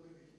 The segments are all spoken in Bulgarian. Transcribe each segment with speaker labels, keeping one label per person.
Speaker 1: What do you mean?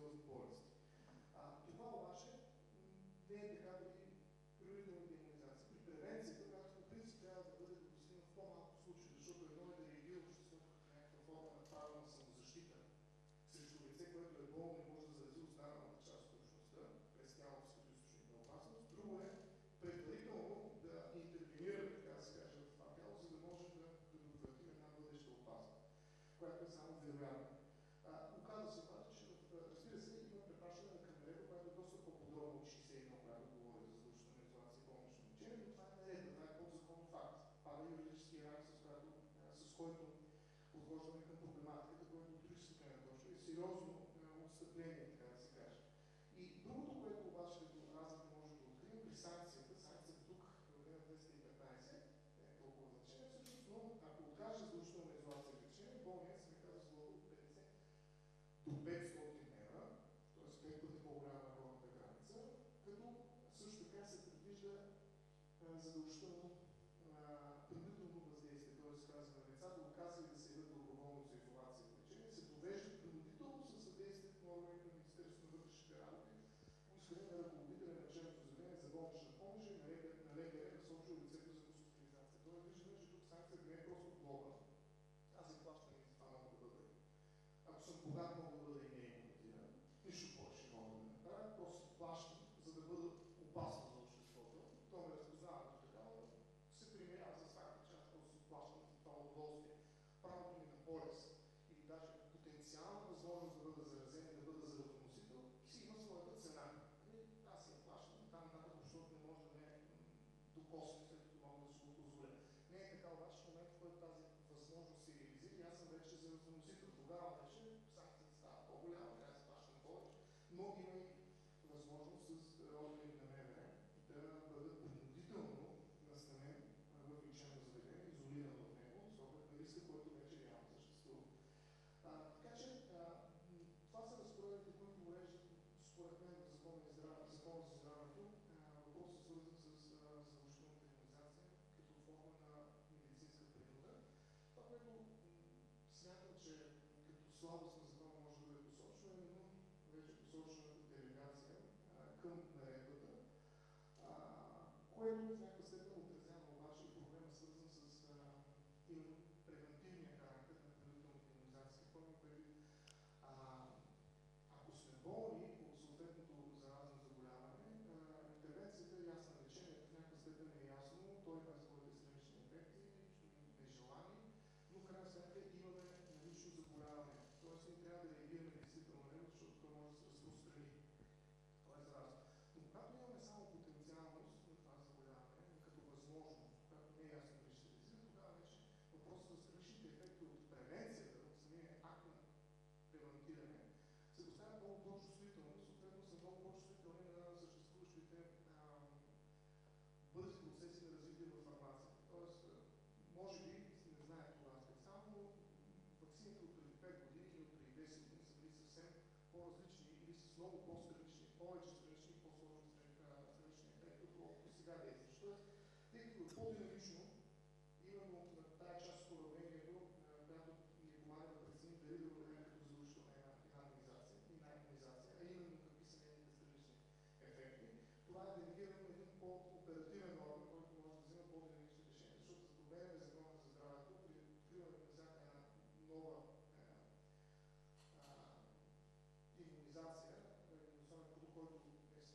Speaker 1: в болест. А, това обаче не е така дори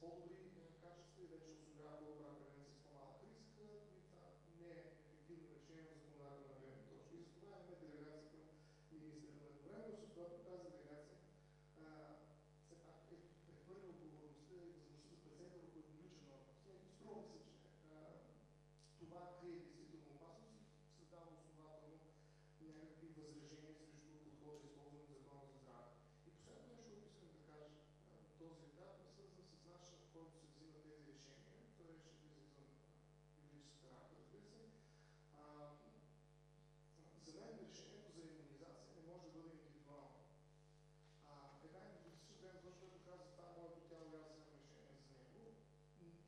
Speaker 1: е с по-добри качества и вече осигурява по-добра превенция с по-малък риск, и това не е ефективно решение в законодателна гледна точка. И затова имаме делегация към министъра на времето, с която тази делегация все пак е прехвърля отговорността и възможността да преценка върху едноличен орган. Струва ми се, че това крие действително опасност и създава основателно някакви възражения срещу подхода, използван от закона за здраве. И последното нещо, което искам да кажа на този етап е свързан с начина, по който се взимат тези решения. Това ще влиза извън юридическата рамка, разбира се. А, за мен решението за иммунизация не може да бъде индивидуално. А, една индивидуалистична гледна точка, която казва, това е моето тяло и аз вземам решение за него,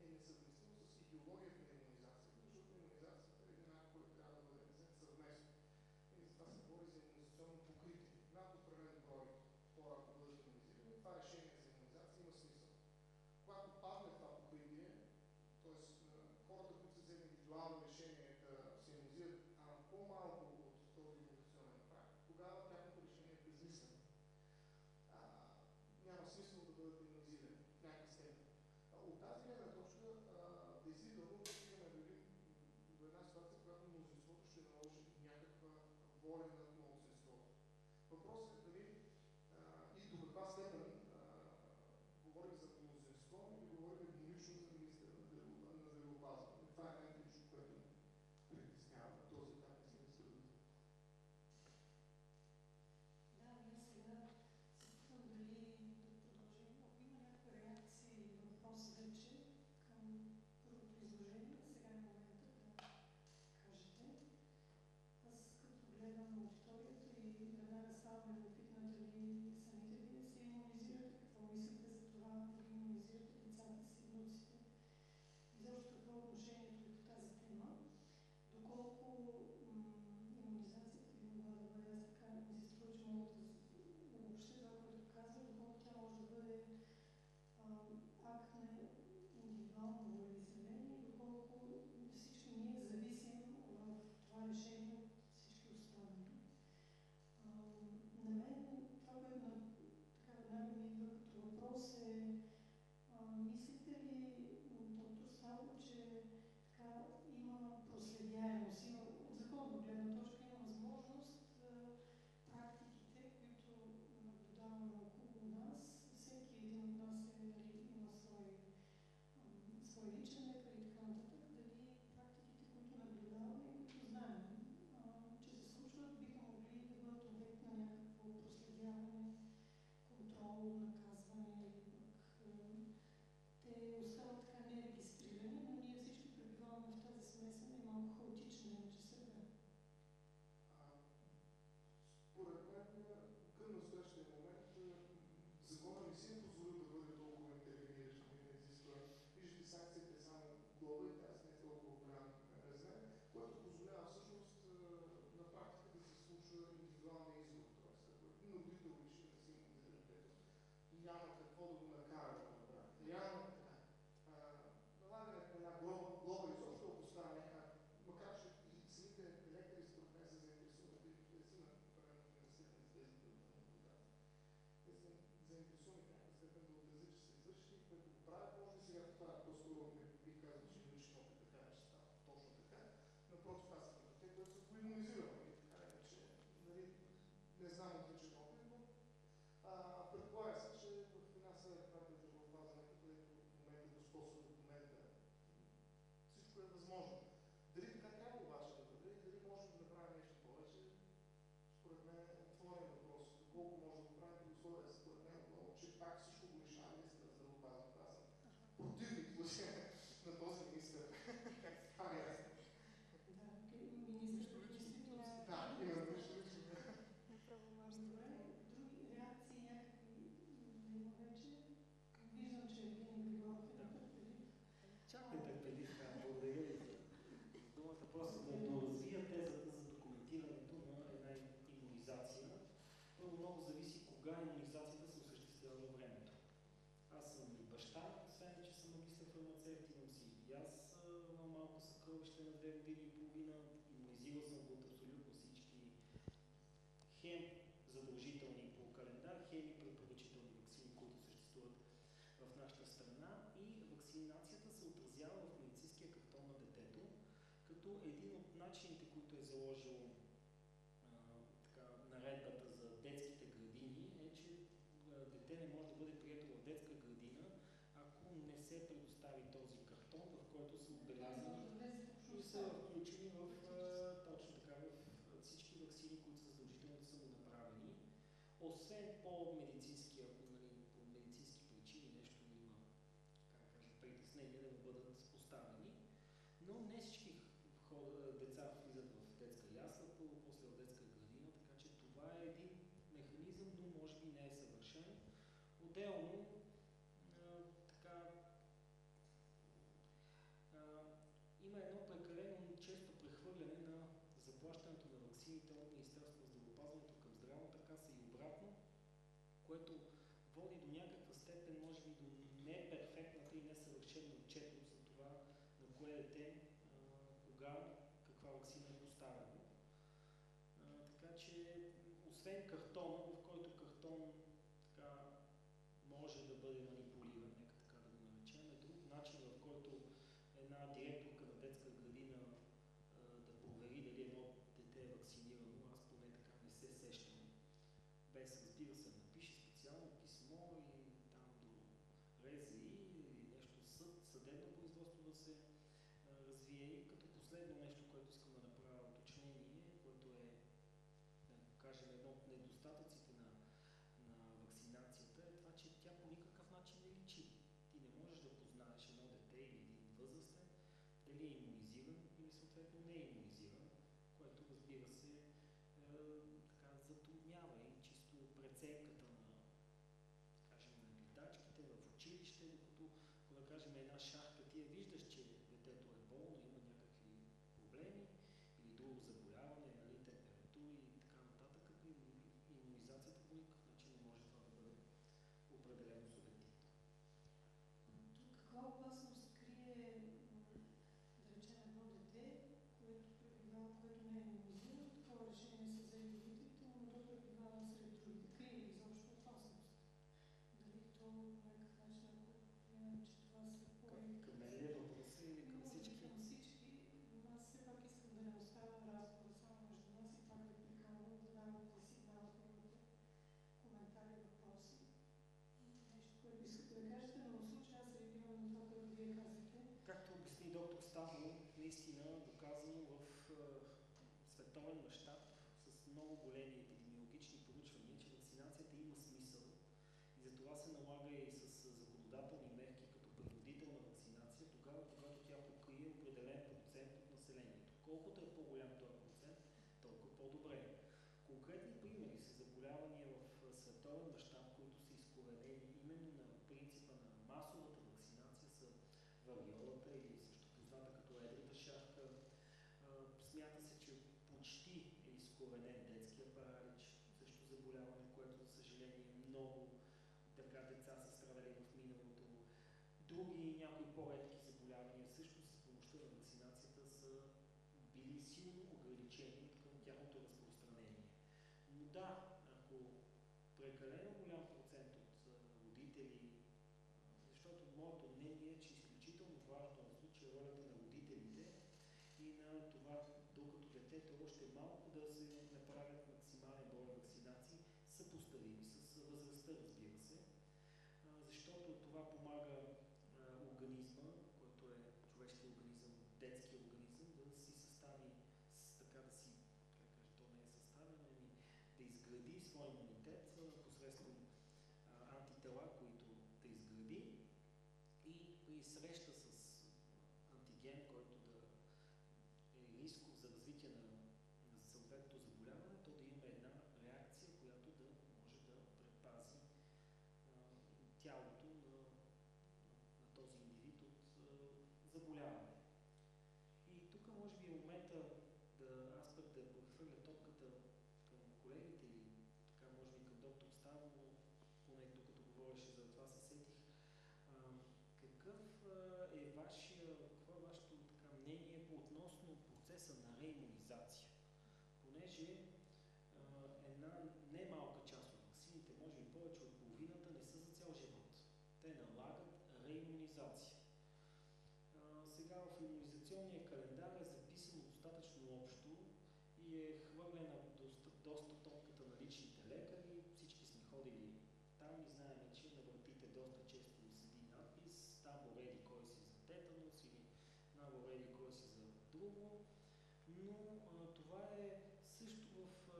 Speaker 1: е несъвместимо с идеологията на иммунизацията, защото иммунизацията е един акт, който трябва да бъде взет съвместно. И затова се говори за иммунизационно покритие. Над определен брой хора, ако бъдат иммунизирани, това решение за иммунизация има смисъл. Когато падне това покритие, т.е. хората, които са взели индивидуално решение да се иммунизират, а по-малко от този иммунизационен прак, тогава тяхното решение е безмислено. няма смисъл да бъдат иммунизирани в някаква степен. От тази гледна точка, действително, стигаме до, до една ситуация, в която мнозинството ще наложи някаква воля няма
Speaker 2: Duše съкровище на две години и половина. Имунизирал съм го от абсолютно всички хем задължителни по календар, хем и препоръчителни вакцини, които съществуват в нашата страна. И вакцинацията се отразява в медицинския картон на детето, като един от начините, които е заложил наредбата за детските градини, е, че дете не може да бъде прието в детска градина, ако не се предостави този картон, в който са отбелязани и са включени в точно така в всички вакцини, които са задължително да са му направени. Освен по медицински, ако нали, по медицински причини нещо има, как кажа, притеснения да бъдат поставени, но не всички деца влизат в детска ясла, после в детска градина, така че това е един механизъм, но може би не е съвършен. Отделно, а, така, а, има едно прекалено често прехвърляне на заплащането на вакцините от Министерството на здравеопазването към здравната каса и обратно, което води до някаква степен, може би до неперфектната и несъвършена отчетност за това на кое дете, а, кога, каква вакцина е поставена. така че, освен картона, в който картон така, може да бъде манипулиран, нека така да го наречем, е друг начин, в който една директорка на детска градина да провери дали едно дете е вакцинирано, аз поне така не се сещам, без разбира се, напише специално писмо и там до РЗИ или нещо съд, съдебно производство да се развие. И като последно нещо, което искам да направя уточнение, което е, да кажем, едно от недостатъците на, на вакцинацията, е това, че тя по никакъв начин не личи. Ти не можеш да познаеш едно дете или един възрастен, дали е иммунизиран или съответно не е иммунизиран, което разбира се е, така затруднява и чисто преценката на, кажем, на гледачките в училище, докато, ако да кажем една шахка, ти я виждаш, детето е болно, има някакви проблеми или друго заболяване, нали, температури и така нататък, иммунизацията по никакъв начин не може това да бъде определено субективно.
Speaker 3: Тук каква опасност крие, да речем, едно дете, което пребивава, което не е иммунизирано, такова решение са взели родителите, но то пребивава сред другите. Крие ли изобщо опасност? Дали то по някакъв начин, ако приемем, че това са поредите...
Speaker 2: Към мен ли е въпроса или към
Speaker 3: Може би
Speaker 2: всички?
Speaker 3: Към всички, но аз все пак искам да не оставям разговора само между нас и пак да приканвам да давате сигнал, ако имате коментари, въпроси. Нещо, което искате да кажете, но в случая аз реагирам на това, което вие казахте.
Speaker 2: Както обясни доктор Ставро, наистина доказано в е, световен мащаб с много големи епидемиологични проучвания, че вакцинацията има смисъл и затова се налага и с законодателни мерки като принудителна вакцинация, тогава когато тя покрие определен процент от населението. Колкото е по-голям този процент, толкова по-добре. Конкретни примери са заболявания в световен мащаб, които са изкоренени именно на принципа на масовата вакцинация са вариолата или също позната като едрата шапка. А, Смята се, че почти е изкоренен детския паралич, също заболяване, което за съжаление много така деца са страдали в миналото. Други някои по-редки заболявания също с помощта на вакцинацията са били силно ограничени към тяхното разпространение. Но да, ако прекалено голям процент от родители, защото моето мнение е, че изключително важно в случая ролята на родителите и на това, докато детето е още малко да се направят максимален брой вакцинации, съпоставими с възрастта, разбира се, защото това помага а, организма, който е човешкия организъм, детския организъм, да си състави, с- така да си, как кажа, то не е съставен, ами да изгради своя имунитет посредством антитела, които да изгради. И при среща с антиген, който да е рисков за развитие на, на съответното заболяване, то да има една реакция, която да може да предпази а, тялото на, на този индивид от а, заболяване. И тук може би е момента да аз пък да прехвърля топката към колегите или така може би към доктор Ставо, поне докато говореше за това се сетих. Ам, процеса на реимунизация, понеже а, една немалка част от ваксините, може и повече от половината, не са за цял живот. Те налагат реимунизация. А, сега в иммунизационния календар е записано достатъчно общо и е хвърлена доста, доста топката на личните лекари. Всички сме ходили там и знаем, че на вратите доста често седи надпис Табор еди кой си за тетанус или Набор еди кой си за друго. Но а, това е също в а,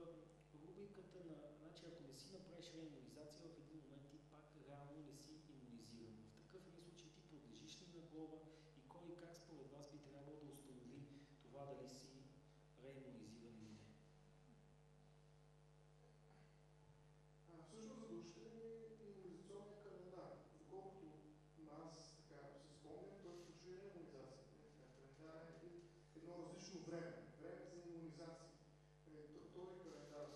Speaker 2: рубриката на, значи ако не си направиш реимунизация, в един момент ти пак реално не си иммунизиран. В такъв един случай ти подлежиш ли на глоба и кой и как според вас би трябвало да установи това дали си реимунизиран или не.
Speaker 1: А, всъщност задължителен е иммунизационния календар. Доколкото аз така се спомням, той включва и иммунизацията. Календар е един- едно различно време. Време за иммунизация. Е, т- Този календар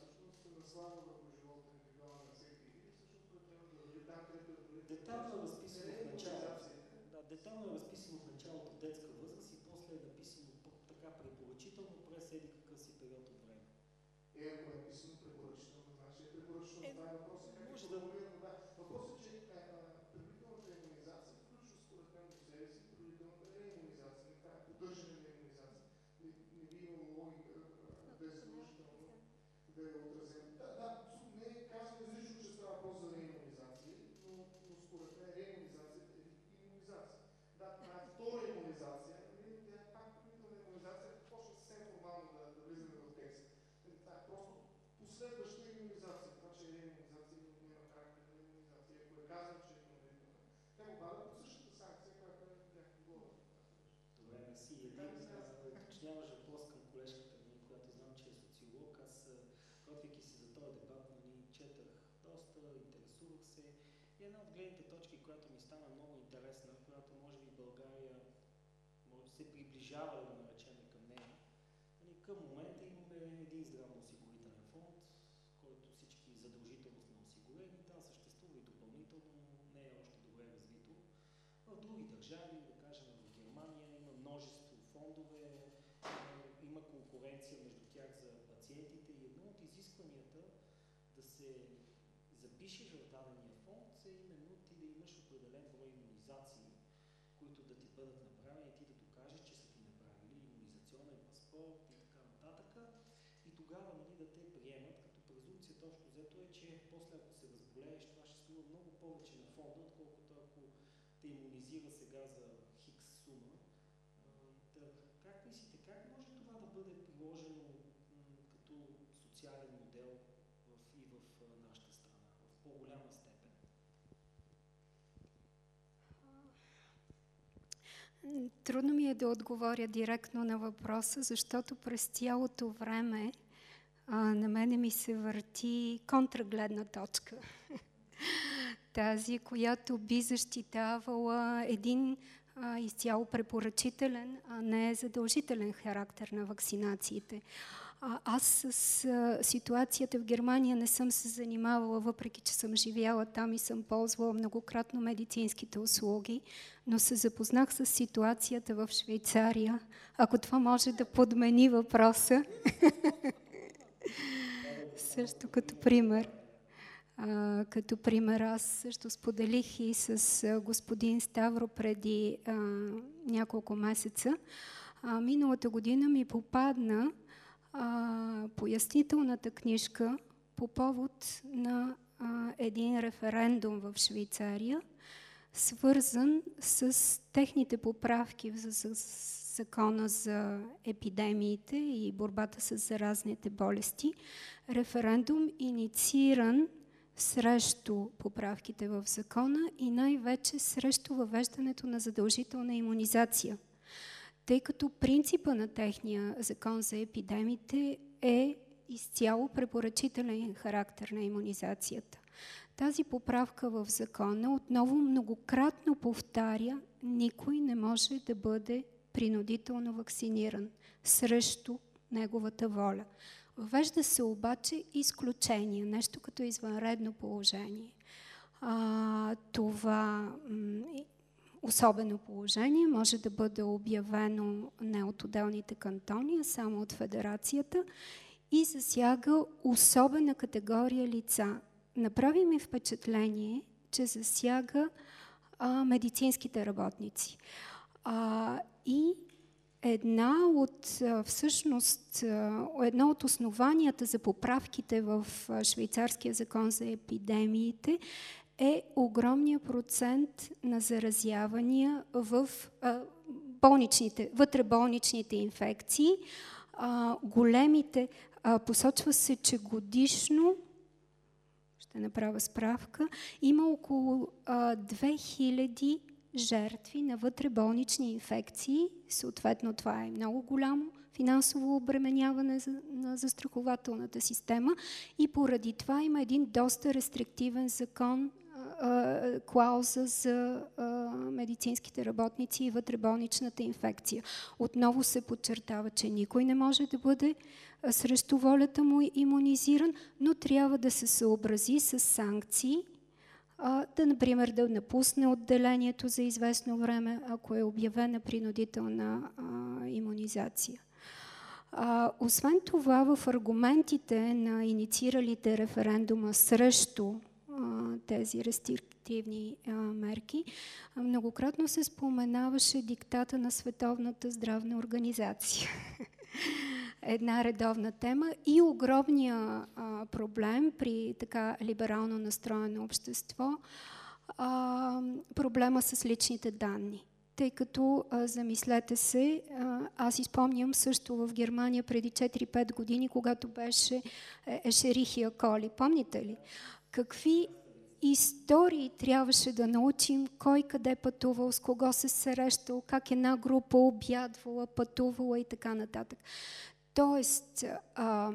Speaker 1: наслага върху живота индивидуално на всеки и всъщност той трябва да върви там, където е.
Speaker 2: Детайлно е разписано в началото. Да, детално е разписано в началото детска възраст и после е написано така препоръчително през еди какъв си период от време.
Speaker 1: Е, ако е написано препоръчително, значи е препоръчително.
Speaker 2: Е,
Speaker 1: Това е въпросът как
Speaker 2: може
Speaker 1: е
Speaker 2: да-
Speaker 1: формулирано. Да. Въпросът е, че е, а, предварителната иммунизация включва според мен до себе си предварителната реимунизация. Не това е поддържане на иммунизация. Не, не би имало логика а, да е задължително да е отразено. Да, да, абсолютно не е казано изрично, че става въпрос за реимунизация, но, но според мен реимунизацията е иммунизация. Да, това е втора иммунизация, нали? тя е пак предварителна иммунизация, почва съвсем формално да, да влизаме в текст. Това е просто последваща иммунизация. Това, че е иммунизация, няма характер на иммунизация. Ако е казано, че е предварителна, тя попада под същата санкция, която е бяхме глава.
Speaker 2: Добре, мерси. Един
Speaker 1: Така ми се
Speaker 2: а,
Speaker 1: казва.
Speaker 2: уточняваш въпрос към колежката ми, която знам, че е социолог. Аз, а, готвейки се за този дебат, нали, четах доста, интересувах се. И една от гледните точки, която ми стана много интересна, която може би България може да се приближава, да наречем към нея. Нали, към момента имаме един здравноосигурителен фонд, който всички задължително сме осигурени. Да, съществува и допълнително, не е още добре развито. В други държави, да кажем в Германия, има множество фондове, е, има конкуренция между тях за пациентите и едно от изискванията да се запишеш в дадения фонд е именно ти да имаш определен брой иммунизации, които да ти бъдат направени, ти да докажеш, че са ти направили иммунизационен паспорт и така нататък. И тогава нали, да те приемат, като презумцията общо взето е, че после ако се разболееш, това ще струва много повече на фонда, отколкото ако те иммунизира сега за хикс сума. А, Та, как мислите, как може това да бъде приложено м, като социален модел в, и в а, нашата страна, в по-голяма степен?
Speaker 4: Трудно ми е да отговоря директно на въпроса, защото през цялото време а, на мене ми се върти контрагледна точка. Тази, която би защитавала един а, изцяло препоръчителен, а не задължителен характер на вакцинациите. А, аз с а, ситуацията в Германия не съм се занимавала, въпреки че съм живяла там и съм ползвала многократно медицинските услуги, но се запознах с ситуацията в Швейцария. Ако това може да подмени въпроса, също като пример. А, като пример, аз също споделих и с а, господин Ставро преди а, няколко месеца. А, миналата година ми попадна а, пояснителната книжка по повод на а, един референдум в Швейцария, свързан с техните поправки в за- за- закона за епидемиите и борбата с заразните болести. Референдум иницииран срещу поправките в закона и най-вече срещу въвеждането на задължителна иммунизация. Тъй като принципа на техния закон за епидемиите е изцяло препоръчителен характер на иммунизацията. Тази поправка в закона отново многократно повтаря, никой не може да бъде принудително вакциниран срещу неговата воля. Въвежда се обаче изключение, нещо като извънредно положение. А, това особено положение, може да бъде обявено не от отделните кантони, а само от федерацията и засяга особена категория лица. Направи ми впечатление, че засяга а, медицинските работници. А, и една от, всъщност, едно от основанията за поправките в швейцарския закон за епидемиите е огромния процент на заразявания в болничните, вътреболничните инфекции. големите, посочва се, че годишно ще направя справка, има около 2000 жертви на вътреболнични инфекции. Съответно, това е много голямо финансово обременяване на застрахователната система и поради това има един доста рестриктивен закон, клауза за медицинските работници и вътреболничната инфекция. Отново се подчертава, че никой не може да бъде срещу волята му иммунизиран, но трябва да се съобрази с санкции да, например, да напусне отделението за известно време, ако е обявена принудителна иммунизация. Освен това, в аргументите на иницииралите референдума срещу тези рестриктивни мерки, многократно се споменаваше диктата на Световната здравна организация. една редовна тема и огромния проблем при така либерално настроено общество проблема с личните данни. Тъй като, замислете се, аз изпомням също в Германия преди 4-5 години, когато беше е, Ешерихия Коли. Помните ли? Какви истории трябваше да научим, кой къде пътувал, с кого се срещал, как една група обядвала, пътувала и така нататък. Тоест, а, а,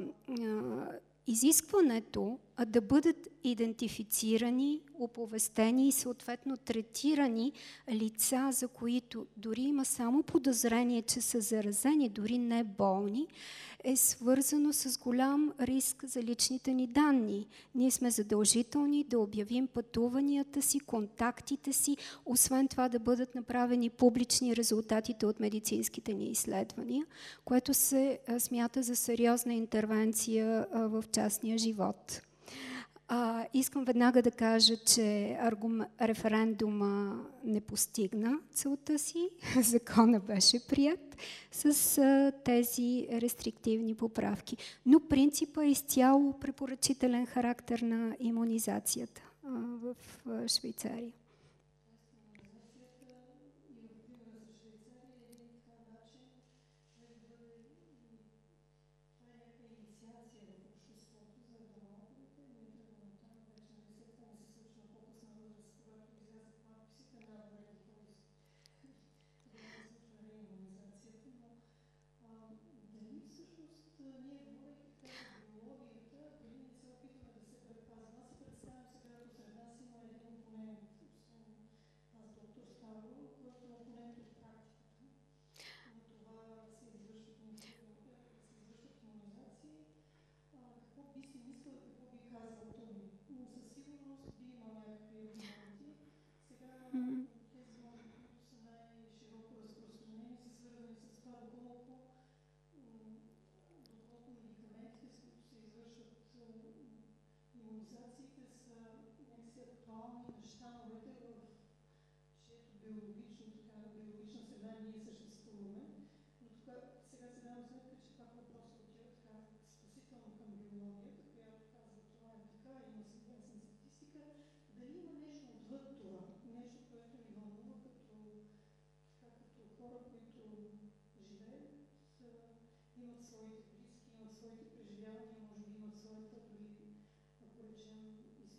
Speaker 4: изискването да бъдат идентифицирани, оповестени и съответно третирани лица, за които дори има само подозрение, че са заразени, дори не болни, е свързано с голям риск за личните ни данни. Ние сме задължителни да обявим пътуванията си, контактите си, освен това да бъдат направени публични резултатите от медицинските ни изследвания, което се смята за сериозна интервенция в частния живот. А, искам веднага да кажа, че аргум... референдума не постигна целта си. Закона беше прият с а, тези рестриктивни поправки. Но принципа е изцяло препоръчителен характер на иммунизацията а, в а, Швейцария.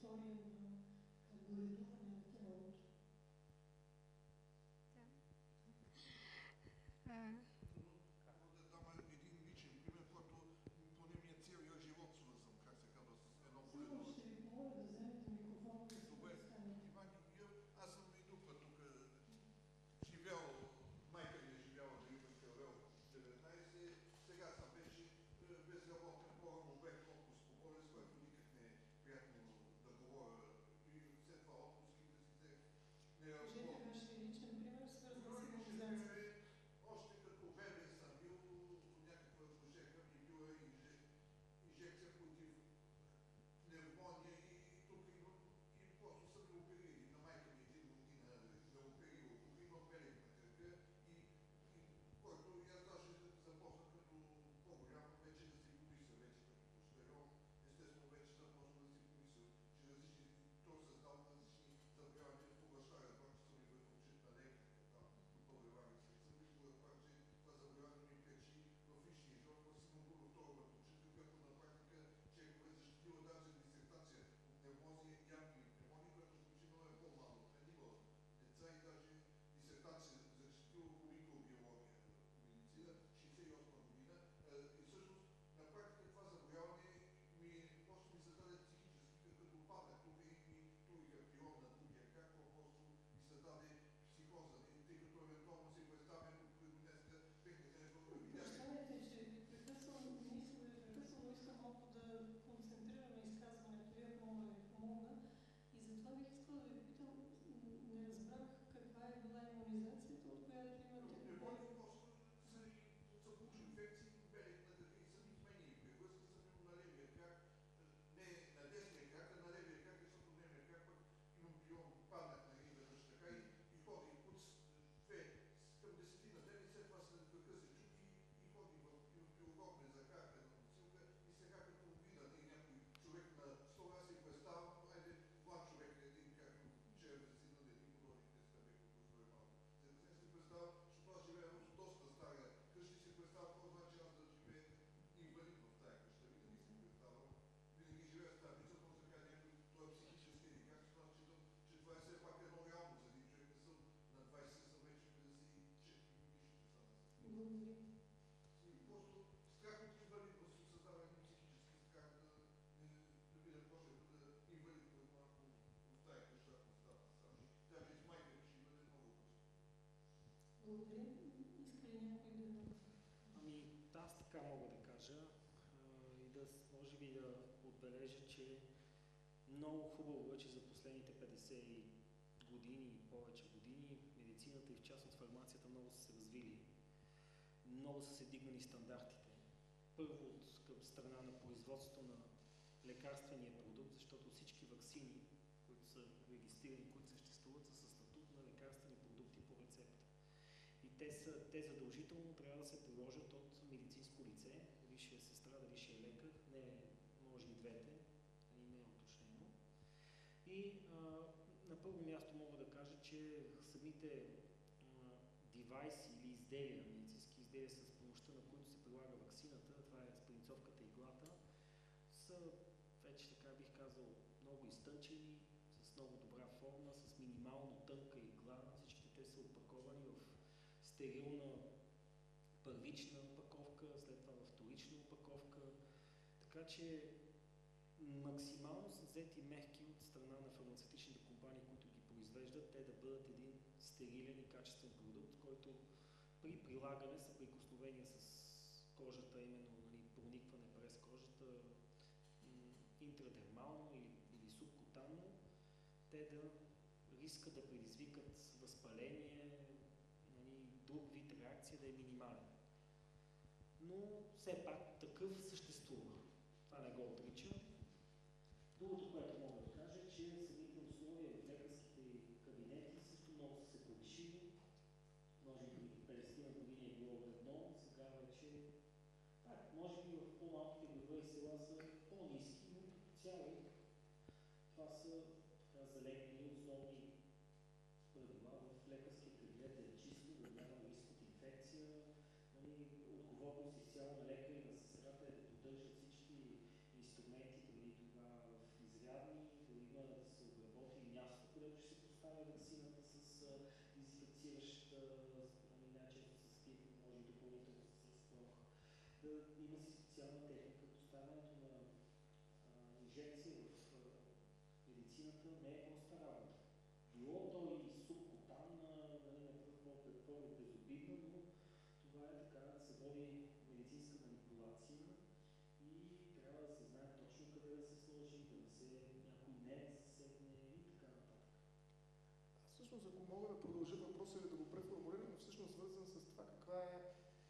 Speaker 4: 嗯。
Speaker 3: Благодаря. Иска ли някой да...
Speaker 2: Ами, аз така мога да кажа и да, може би да отбележа, че много хубаво е, че за последните 50 години и повече години медицината и в частност фармацията много са се развили. Много са се дигнали стандартите. Първо от към страна на производството на лекарствения продукт, защото всички вакцини, които са регистрирани, които съществуват, са със статут на лекарствени продукти по рецепта. И те, са, те задължително трябва да се приложат от медицинско лице, е сестра, ще е лекар, не е, може и двете, и не е уточнено. И а, на първо място мога да кажа, че самите а, девайси или изделия, медицински изделия с помощта на които се прилага вакцината, това е спринцовката и иглата, са вече така бих казал много изтънчени, с много добра форма, с минимално тънка игла. Всички те са опаковани в стерилна първична опаковка, след това вторична опаковка. Така че максимално са взети мерки от страна на фармацевтичните компании, които ги произвеждат, те да бъдат един стерилен и качествен продукт, който при прилагане, съприкосновение с кожата, именно нали, проникване през кожата, интрадермално или, или субкутанно, те да риска да предизвикат възпаление, нали, друг вид реакция да е минимален. Но все пак такъв съществува. Това не го отрича. Другото, което мога да кажа, е, че самите условия в лекарските кабинети също много са се повишили. Може би преди 50 години е било едно, сега вече пак, може би в по-малките градове и села са по-низки, но като цяло това са така, залегнали основни правила в лекарския кабинет да е чисто, да няма риск от инфекция, нали, отговорност изцяло на лекаря и на сестрата е да поддържат всички инструменти преди това в изрядни, да има да се обработи място, където ще се поставя вакцината с а, дезинфекциращ, а, нали, най-често с спирт, може и допълнително с прох. Да има си специална техника, поставянето на инжекция в медицината не е проста работа. Било то и субкутанна, нали, на пръв поглед по безобидно, но това е така, да се води медицинска манипулация и трябва да се знае точно къде да се сложи, да не се някой не засегне и така нататък.
Speaker 1: Аз всъщност, ако мога да продължа въпроса или да го преформулирам, е всъщност свързан с това каква е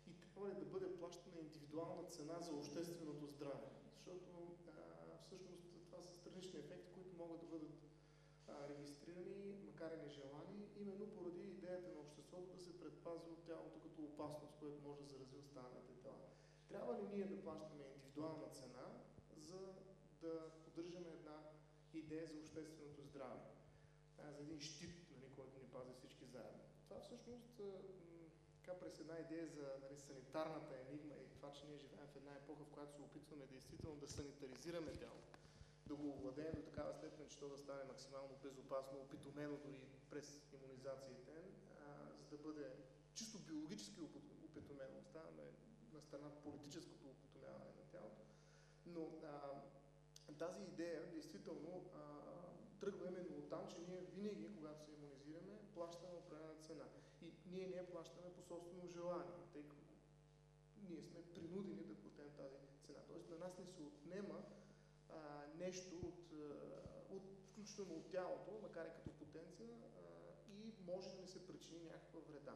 Speaker 1: и трябва ли да бъде плащана индивидуална цена за общественото здраве. Защото а, всъщност това са странични ефекти, които могат да бъдат а, регистрирани, макар и нежелани, именно поради идеята на обществото да се предпазва от тялото като опасност, което може да зарази останалите тела. Трябва ли ние да плащаме индивидуална цена, за да поддържаме една идея за общественото здраве? а, за един щит, нали, който ни пази всички заедно. Това всъщност така през една идея за нали, санитарната енигма това, че ние живеем в една епоха, в която се опитваме действително да санитаризираме тялото, да го овладеем до такава степен, че то да стане максимално безопасно, опитомено дори през иммунизациите, за да бъде чисто биологически опит- опитомено. Оставаме на страна политическото опитомяване на тялото. Но а, тази идея, действително, а, тръгва именно от там, че ние винаги, когато се иммунизираме, плащаме определена цена. И ние не плащаме по собствено желание, ние сме принудени да платим тази цена. Тоест на нас не се отнема а, нещо от, от, включително от тялото, макар и като потенция, а, и може да ни се причини някаква вреда.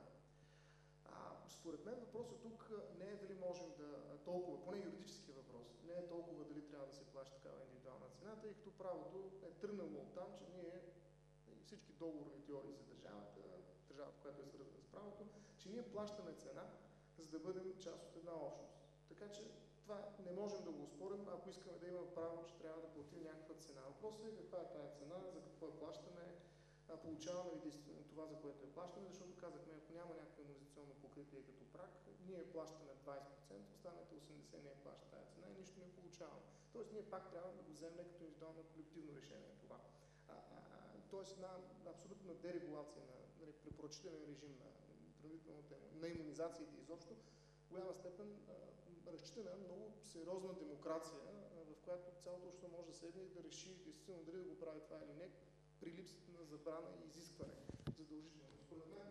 Speaker 1: А, според мен въпросът тук не е дали можем да толкова, поне юридически въпрос, не е толкова дали трябва да се плаща такава индивидуална цена, тъй като правото е тръгнало от там, че ние и всички договорни теории за държавата, държавата, която е свързана с правото, че ние плащаме цена, да бъдем част от една общност. Така че това не можем да го успорим, ако искаме да имаме право, че трябва да платим някаква цена. Въпросът е каква е тая цена, за какво я плащаме, получаваме ли това, за което я плащаме, защото казахме, ако няма някакво иммунизационно покритие като прак, ние плащаме 20%, останалите 80% не я плащат тази цена и нищо не получаваме. Тоест ние пак трябва да го вземем като индивидуално колективно решение това. Тоест една абсолютна дерегулация на нали, препоръчителен режим на, принудителната иму- на иммунизациите изобщо, в голяма степен а, разчита на много сериозна демокрация, в която цялото общество може да седне и да реши действително дали да го прави това или не, при липсата на забрана и изискване задължително. Според мен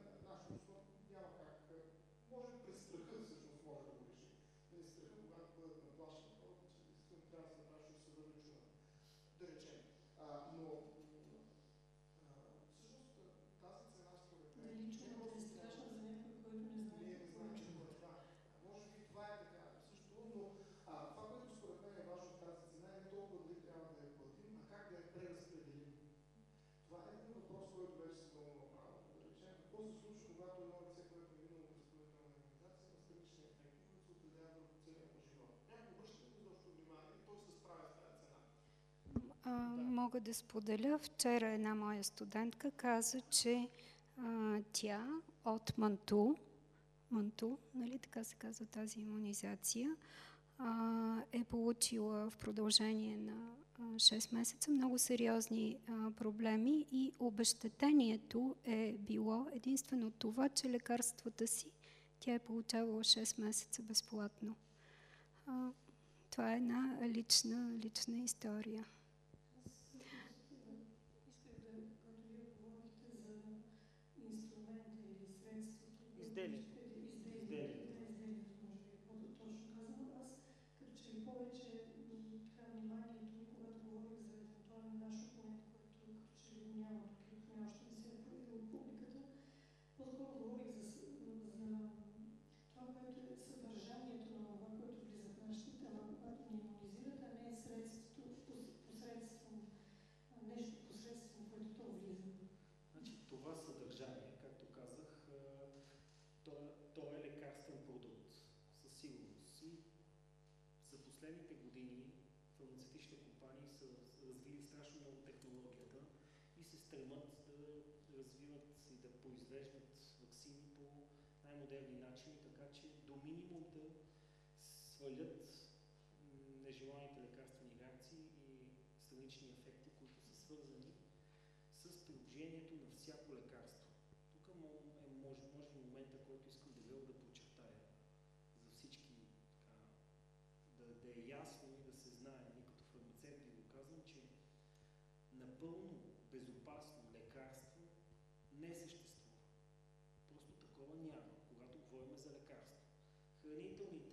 Speaker 4: А, мога да споделя. Вчера една моя студентка каза, че а, тя от Манту, Манту, нали така се казва тази иммунизация, а, е получила в продължение на 6 месеца много сериозни а, проблеми и обещетението е било единствено това, че лекарствата си тя е получавала 6 месеца безплатно. А, това е една лична, лична история.
Speaker 2: 对。стремат да развиват и да произвеждат вакцини по най-модерни начини, така че до минимум да свалят нежеланите лекарствени реакции и странични ефекти, които са свързани с приложението на всяко лекарство. Тук е може, може момента, който искам дебело да подчертая за всички, така, да, да е ясно и да се знае, ние като фармацевти го казвам, че напълно безопасно лекарство не съществува. Просто такова няма, когато говорим за лекарство. Хранителните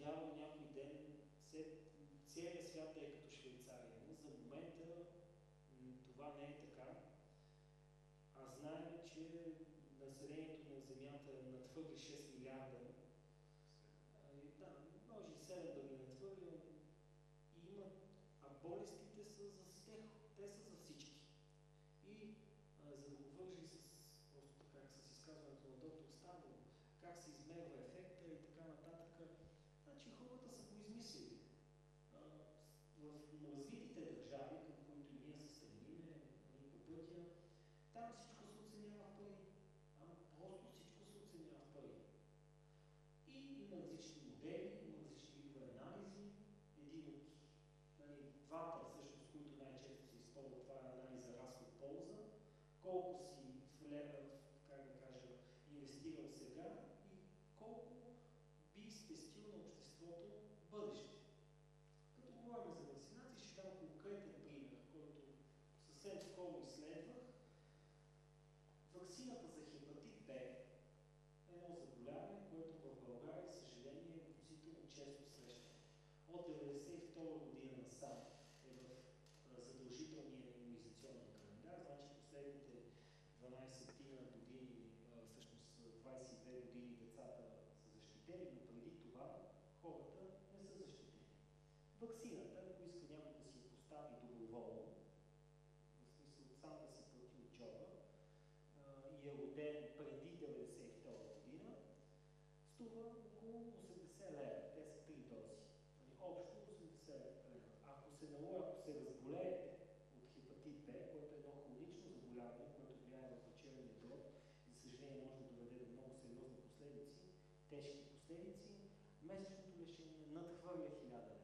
Speaker 2: надявам някой ден все, целият свят да е като Швейцария, но за момента това не е така. А знаем, че населението на Земята надхвърли 6 струва около 80 лева. Те са три дози. Нали, общо 80 лева. Ако се наложи, ако се разболеете от хепатит Б, което е едно хронично заболяване, което влияе върху черния дроб, за съжаление може да доведе до много сериозни последици, тежки последици, месечното лечение надхвърля 1000 лева.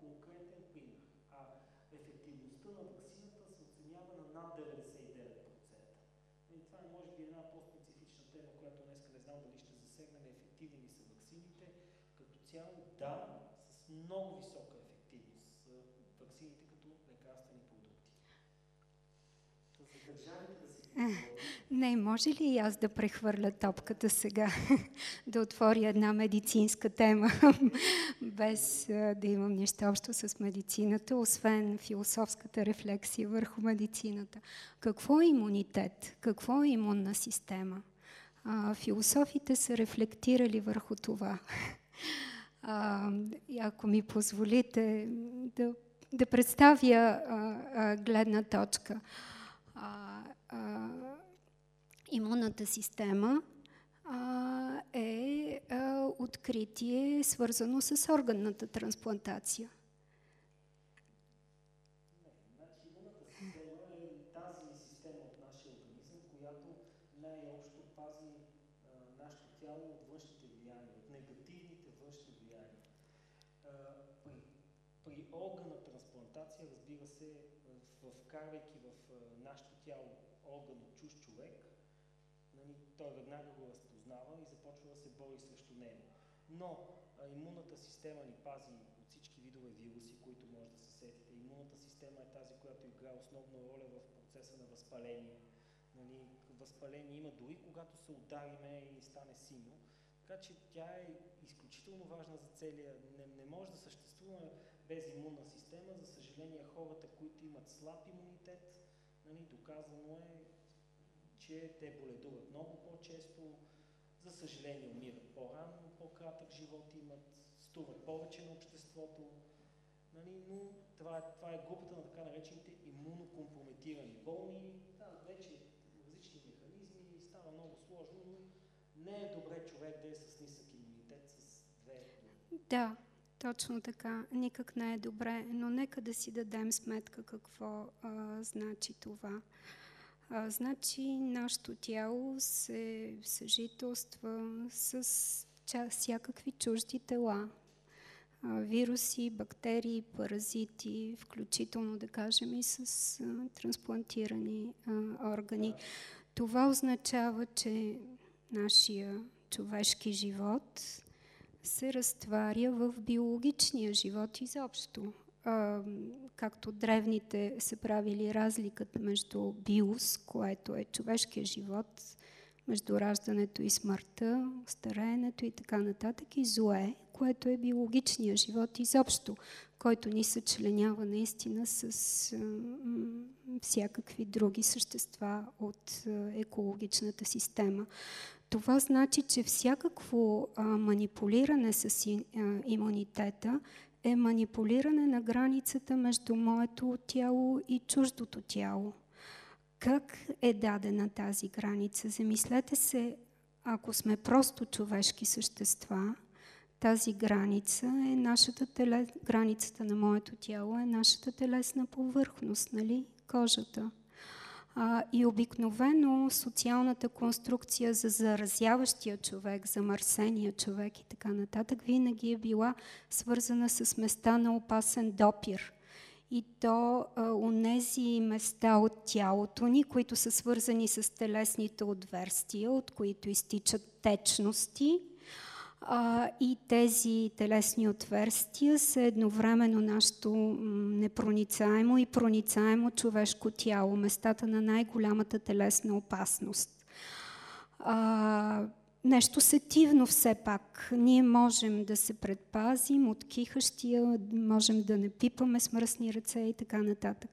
Speaker 2: Конкретен пример. А ефективността на вакцината се оценява на над 99%. И това е може би една по-специфична тема, която днес не знам дали ще засегнем. Ефективни ли са вакцините? Цяло да, с много висока ефективност вакцините като лекарствени продукти.
Speaker 4: Не, може ли и аз да прехвърля топката сега, да отворя една медицинска тема, без а, да имам нищо общо с медицината, освен философската рефлексия върху медицината? Какво е имунитет? Какво е имунна система? А, философите са рефлектирали върху това. А, ако ми позволите да, да представя а, а, гледна точка. А, а, имунната система а, е а, откритие свързано с органната трансплантация.
Speaker 2: Значи имунната система е тази система от нашия организъм, която най-общо пази а, нашето тяло от външните влияния, от негативните външни влияния. А, при, при органна трансплантация, разбира се, в- вкарвайки в нашето тяло орган от чуж човек, нали, той веднага го разпознава и започва да се бори срещу него. Но а, имунната система ни пази от всички видове вируси, които може да се сетите. Имунната система е тази, която играе основна роля в процеса на възпаление. Нали, възпаление има дори когато се удариме и стане синьо. Така че тя е изключително важна за целия. Не, не може да съществуваме без имунна система. За съжаление, хората, които имат слаб имунитет, нали, доказано е, че те боледуват много по-често, за съжаление умират по-рано, по-кратък живот имат, струват повече на обществото. Нали, но това, е- това е групата на така наречените имунокомпрометирани болни. Да, вече различни механизми, става много сложно, но не е добре човек да е с нисък имунитет с две.
Speaker 4: Да, точно така. Никак не е добре, но нека да си дадем сметка какво а, значи това. А, значи нашето тяло се съжителства с всякакви чужди тела. А, вируси, бактерии, паразити, включително да кажем и с а, трансплантирани а, органи. Това означава, че нашия човешки живот се разтваря в биологичния живот изобщо. А, както древните са правили разликата между биос, което е човешкия живот, между раждането и смъртта, стареенето и така нататък, и зое, което е биологичния живот изобщо, който ни съчленява наистина с всякакви други същества от екологичната система. Това значи, че всякакво манипулиране с имунитета е манипулиране на границата между моето тяло и чуждото тяло. Как е дадена тази граница? Замислете се, ако сме просто човешки същества, тази граница е нашата теле... границата на моето тяло е нашата телесна повърхност, нали? Кожата. А, и обикновено социалната конструкция за заразяващия човек, замърсения човек и така нататък винаги е била свързана с места на опасен допир. И то а, унези места от тялото ни, които са свързани с телесните отверстия, от които изтичат течности, а, и тези телесни отверстия са едновременно нашето непроницаемо и проницаемо човешко тяло, местата на най-голямата телесна опасност. А, нещо сетивно все пак. Ние можем да се предпазим от кихащия, можем да не пипаме с мръсни ръце и така нататък.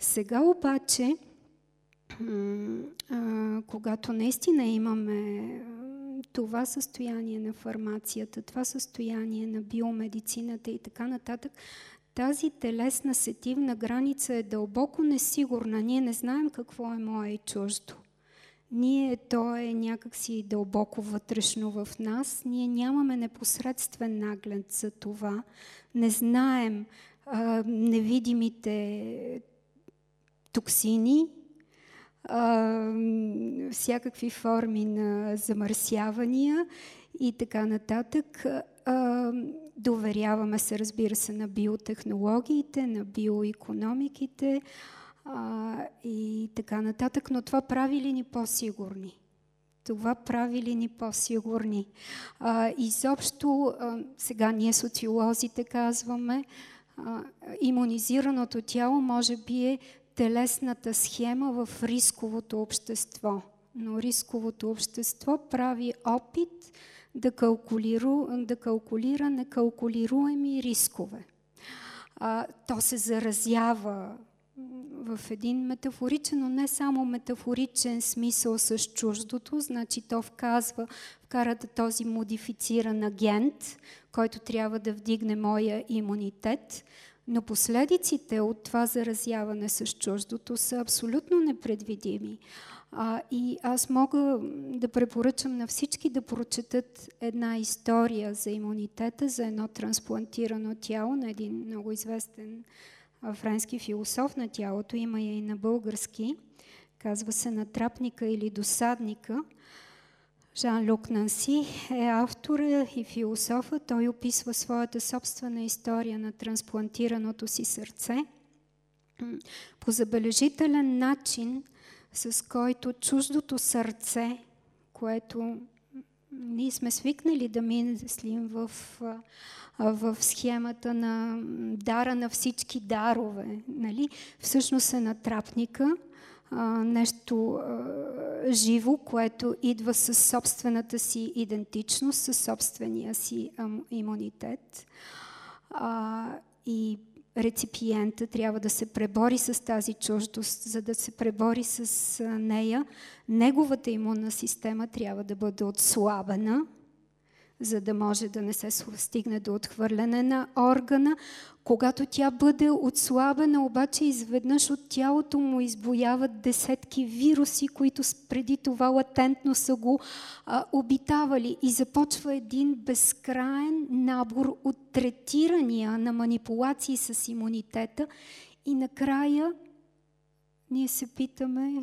Speaker 4: Сега обаче, а, когато наистина имаме това състояние на фармацията, това състояние на биомедицината и така нататък, тази телесна сетивна граница е дълбоко несигурна. Ние не знаем какво е мое и чуждо. Ние, то е някакси дълбоко вътрешно в нас. Ние нямаме непосредствен наглед за това. Не знаем а, невидимите токсини, всякакви форми на замърсявания и така нататък. Доверяваме се, разбира се, на биотехнологиите, на биоекономиките и така нататък, но това прави ли ни по-сигурни? Това прави ли ни по-сигурни? Изобщо, сега ние социолозите казваме, а, иммунизираното тяло може би е телесната схема в рисковото общество. Но рисковото общество прави опит да, калкулиру, да калкулира некалкулируеми рискове. А, то се заразява в един метафоричен, но не само метафоричен смисъл с чуждото, значи то вказва, вкара този модифициран агент, който трябва да вдигне моя имунитет, но последиците от това заразяване с чуждото са абсолютно непредвидими. А, и аз мога да препоръчам на всички да прочетат една история за имунитета, за едно трансплантирано тяло на един много известен френски философ на тялото, има я и на български, казва се Натрапника или Досадника. Жан-Люк Нанси е автора и философа. Той описва своята собствена история на трансплантираното си сърце. По забележителен начин, с който чуждото сърце, което ние сме свикнали да мислим в в схемата на дара на всички дарове. Нали? Всъщност е натрапника, нещо живо, което идва със собствената си идентичност, със собствения си имунитет. и реципиента трябва да се пребори с тази чуждост, за да се пребори с нея. Неговата имунна система трябва да бъде отслабена, за да може да не се стигне до отхвърляне на органа. Когато тя бъде отслабена, обаче изведнъж от тялото му избояват десетки вируси, които преди това латентно са го а, обитавали. И започва един безкраен набор от третирания на манипулации с имунитета. И накрая ние се питаме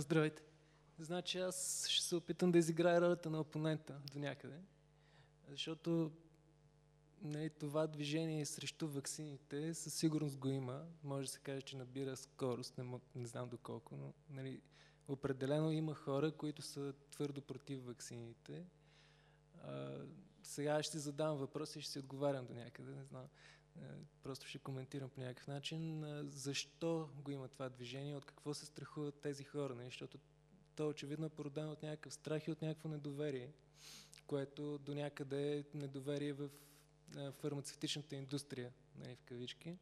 Speaker 5: Здравейте. Значи аз ще се опитам да изиграя ролята на опонента до някъде, защото нали, това движение срещу ваксините със сигурност го има. Може да се каже, че набира скорост, не, не знам доколко, но нали, определено има хора, които са твърдо против ваксините. А, сега ще задавам въпроси и ще си отговарям до някъде, не знам. Е, просто ще коментирам по някакъв начин. Е, защо го има това движение, от какво се страхуват тези хора, не? защото то очевидно е породено от някакъв страх и от някакво недоверие, което до някъде е недоверие в е, фармацевтичната индустрия, нали, в кавички.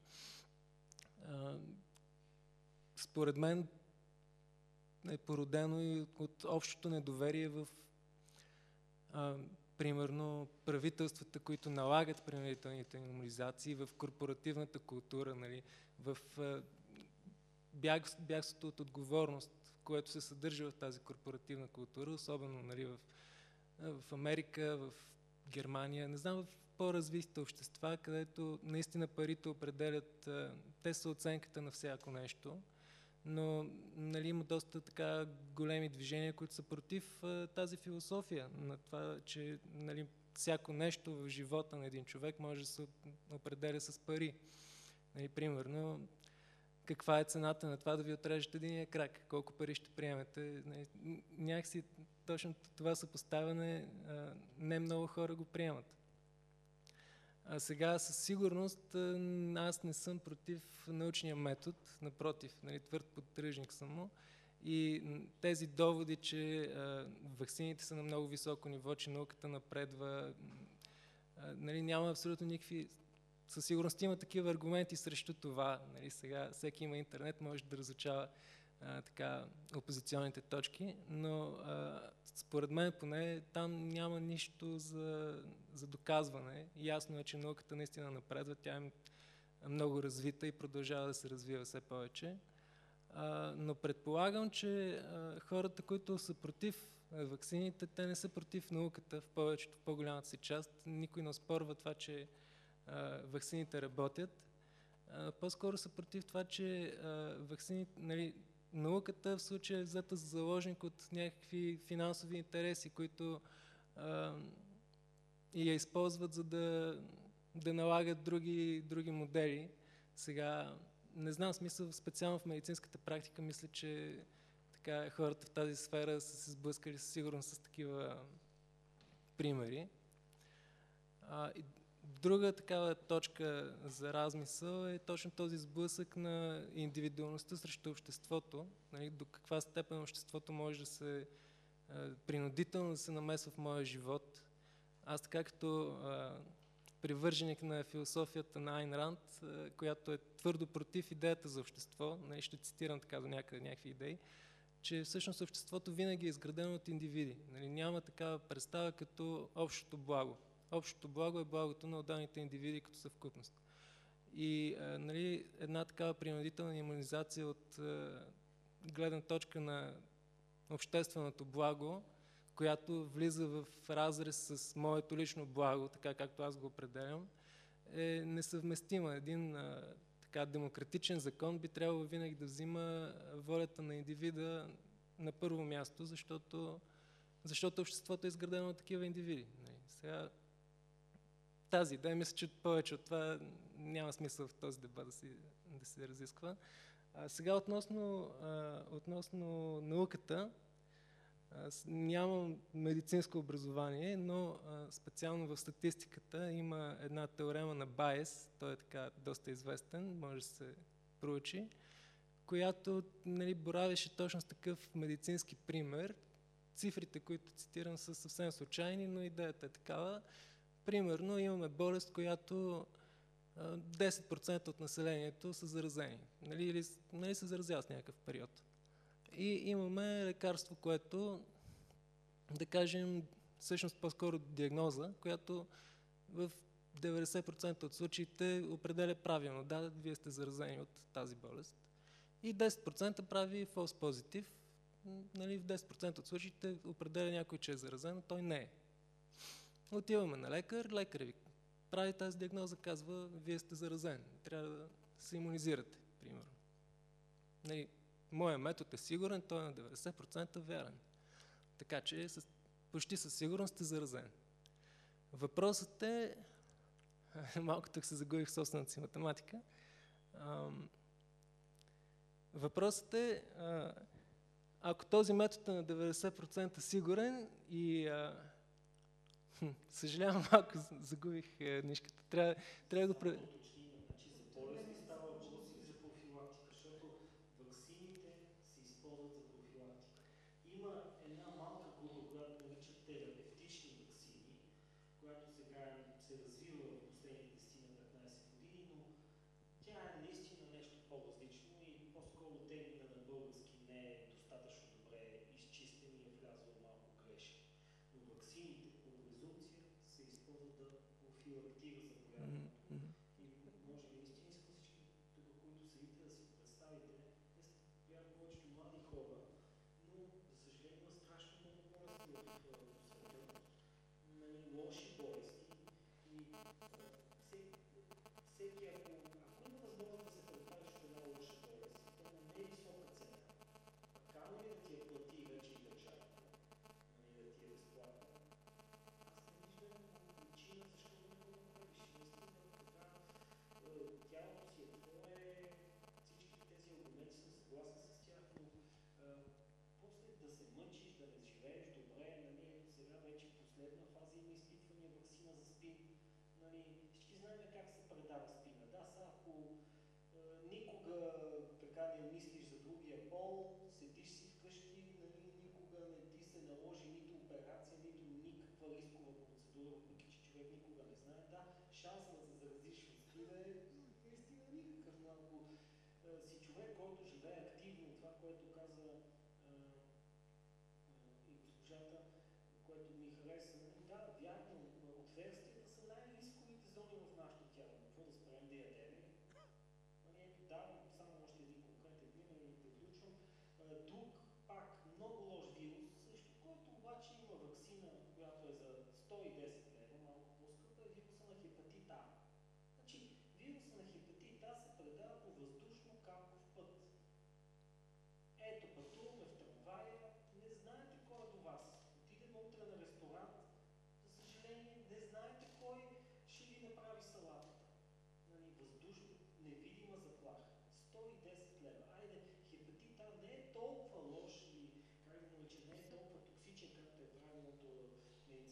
Speaker 5: Според мен е породено и от общото недоверие в примерно правителствата, които налагат принудителните иммунизации в корпоративната култура, нали, в бяг, бягството от отговорност, което се съдържа в тази корпоративна култура, особено нали, в, в Америка, в Германия, не знам, в по-развитите общества, където наистина парите определят, те са оценката на всяко нещо, но нали, има доста така големи движения, които са против тази философия, на това, че нали, всяко нещо в живота на един човек може да се определя с пари. Нали, примерно, каква е цената на това да ви отрежете единия крак, колко пари ще приемете. Нали, някакси точно това съпоставяне не много хора го приемат. А сега със сигурност аз не съм против научния метод, напротив, нали, твърд поддръжник съм му. И тези доводи, че а, вакцините са на много високо ниво, че науката напредва, а, нали, няма абсолютно никакви... Със сигурност има такива аргументи срещу това. Нали, сега всеки има интернет, може да разучава така, опозиционните точки, но а, според мен поне там няма нищо за, за доказване. Ясно е, че науката наистина напредва, тя е много развита и продължава да се развива все повече. А, но предполагам, че а, хората, които са против вакцините, те не са против науката в повечето, в по-голямата си част. Никой не оспорва това, че а, вакцините работят. по-скоро са против това, че вакцините, нали, науката в случая е взета за заложник от някакви финансови интереси, които а, я използват за да, да налагат други, други модели. Сега, не знам смисъл, специално в медицинската практика, мисля, че така, хората в тази сфера са се сблъскали със сигурност с такива примери. А, и Друга такава точка за размисъл е точно този сблъсък на индивидуалността срещу обществото. Нали, до каква степен обществото може да се а, принудително да се намесва в моя живот. Аз така като а, привърженик на философията на Айн Ранд, а, която е твърдо против идеята за общество, нали, ще цитирам така до някъде някакви идеи, че всъщност обществото винаги е изградено от индивиди. Нали, няма такава представа като общото благо общото благо е благото на отделните индивиди като съвкупност. И а, нали, една такава принудителна иммунизация от а, гледна точка на общественото благо, която влиза в разрез с моето лично благо, така както аз го определям, е несъвместима. Един а, така демократичен закон би трябвало винаги да взима волята на индивида на първо място, защото, защото обществото е изградено от такива индивиди. Нали. Сега тази идея. Мисля, че повече от това няма смисъл в този дебат да, си, да се разисква. А, сега относно, а, относно науката, аз нямам медицинско образование, но а, специално в статистиката има една теорема на Байес, той е така доста известен, може да се проучи, която нали, боравеше точно с такъв медицински пример. Цифрите, които цитирам, са съвсем случайни, но идеята е такава. Примерно имаме болест, която 10% от населението са заразени. Нали, или нали, се заразяват с някакъв период. И имаме лекарство, което, да кажем, всъщност по-скоро диагноза, която в 90% от случаите определя правилно. Да, вие сте заразени от тази болест. И 10% прави false positive. Нали, в 10% от случаите определя някой, че е заразен, той не е. Отиваме на лекар, лекар ви прави тази диагноза, казва, вие сте заразен, трябва да се иммунизирате, примерно. Нали, моя метод е сигурен, той е на 90% верен. Така че с, почти със сигурност сте заразен. Въпросът е, малко тук се загубих в собствената си математика, въпросът е, ако този метод е на 90% сигурен и Съжалявам, малко загубих е, нишката. Трябва, трябва да го...
Speaker 2: последна фаза има изпитвания вакцина за спин. Нали, всички знаем как се предава спина. Да, са, ако е, никога така не мислиш за другия пол, седиш си вкъщи, нали, никога не ти се наложи нито операция, нито никаква рискова процедура, въпреки че човек никога не знае. Да, шансът да се заразиш от спина е наистина никакъв. Ако е, си човек, който живее активно, това, което каза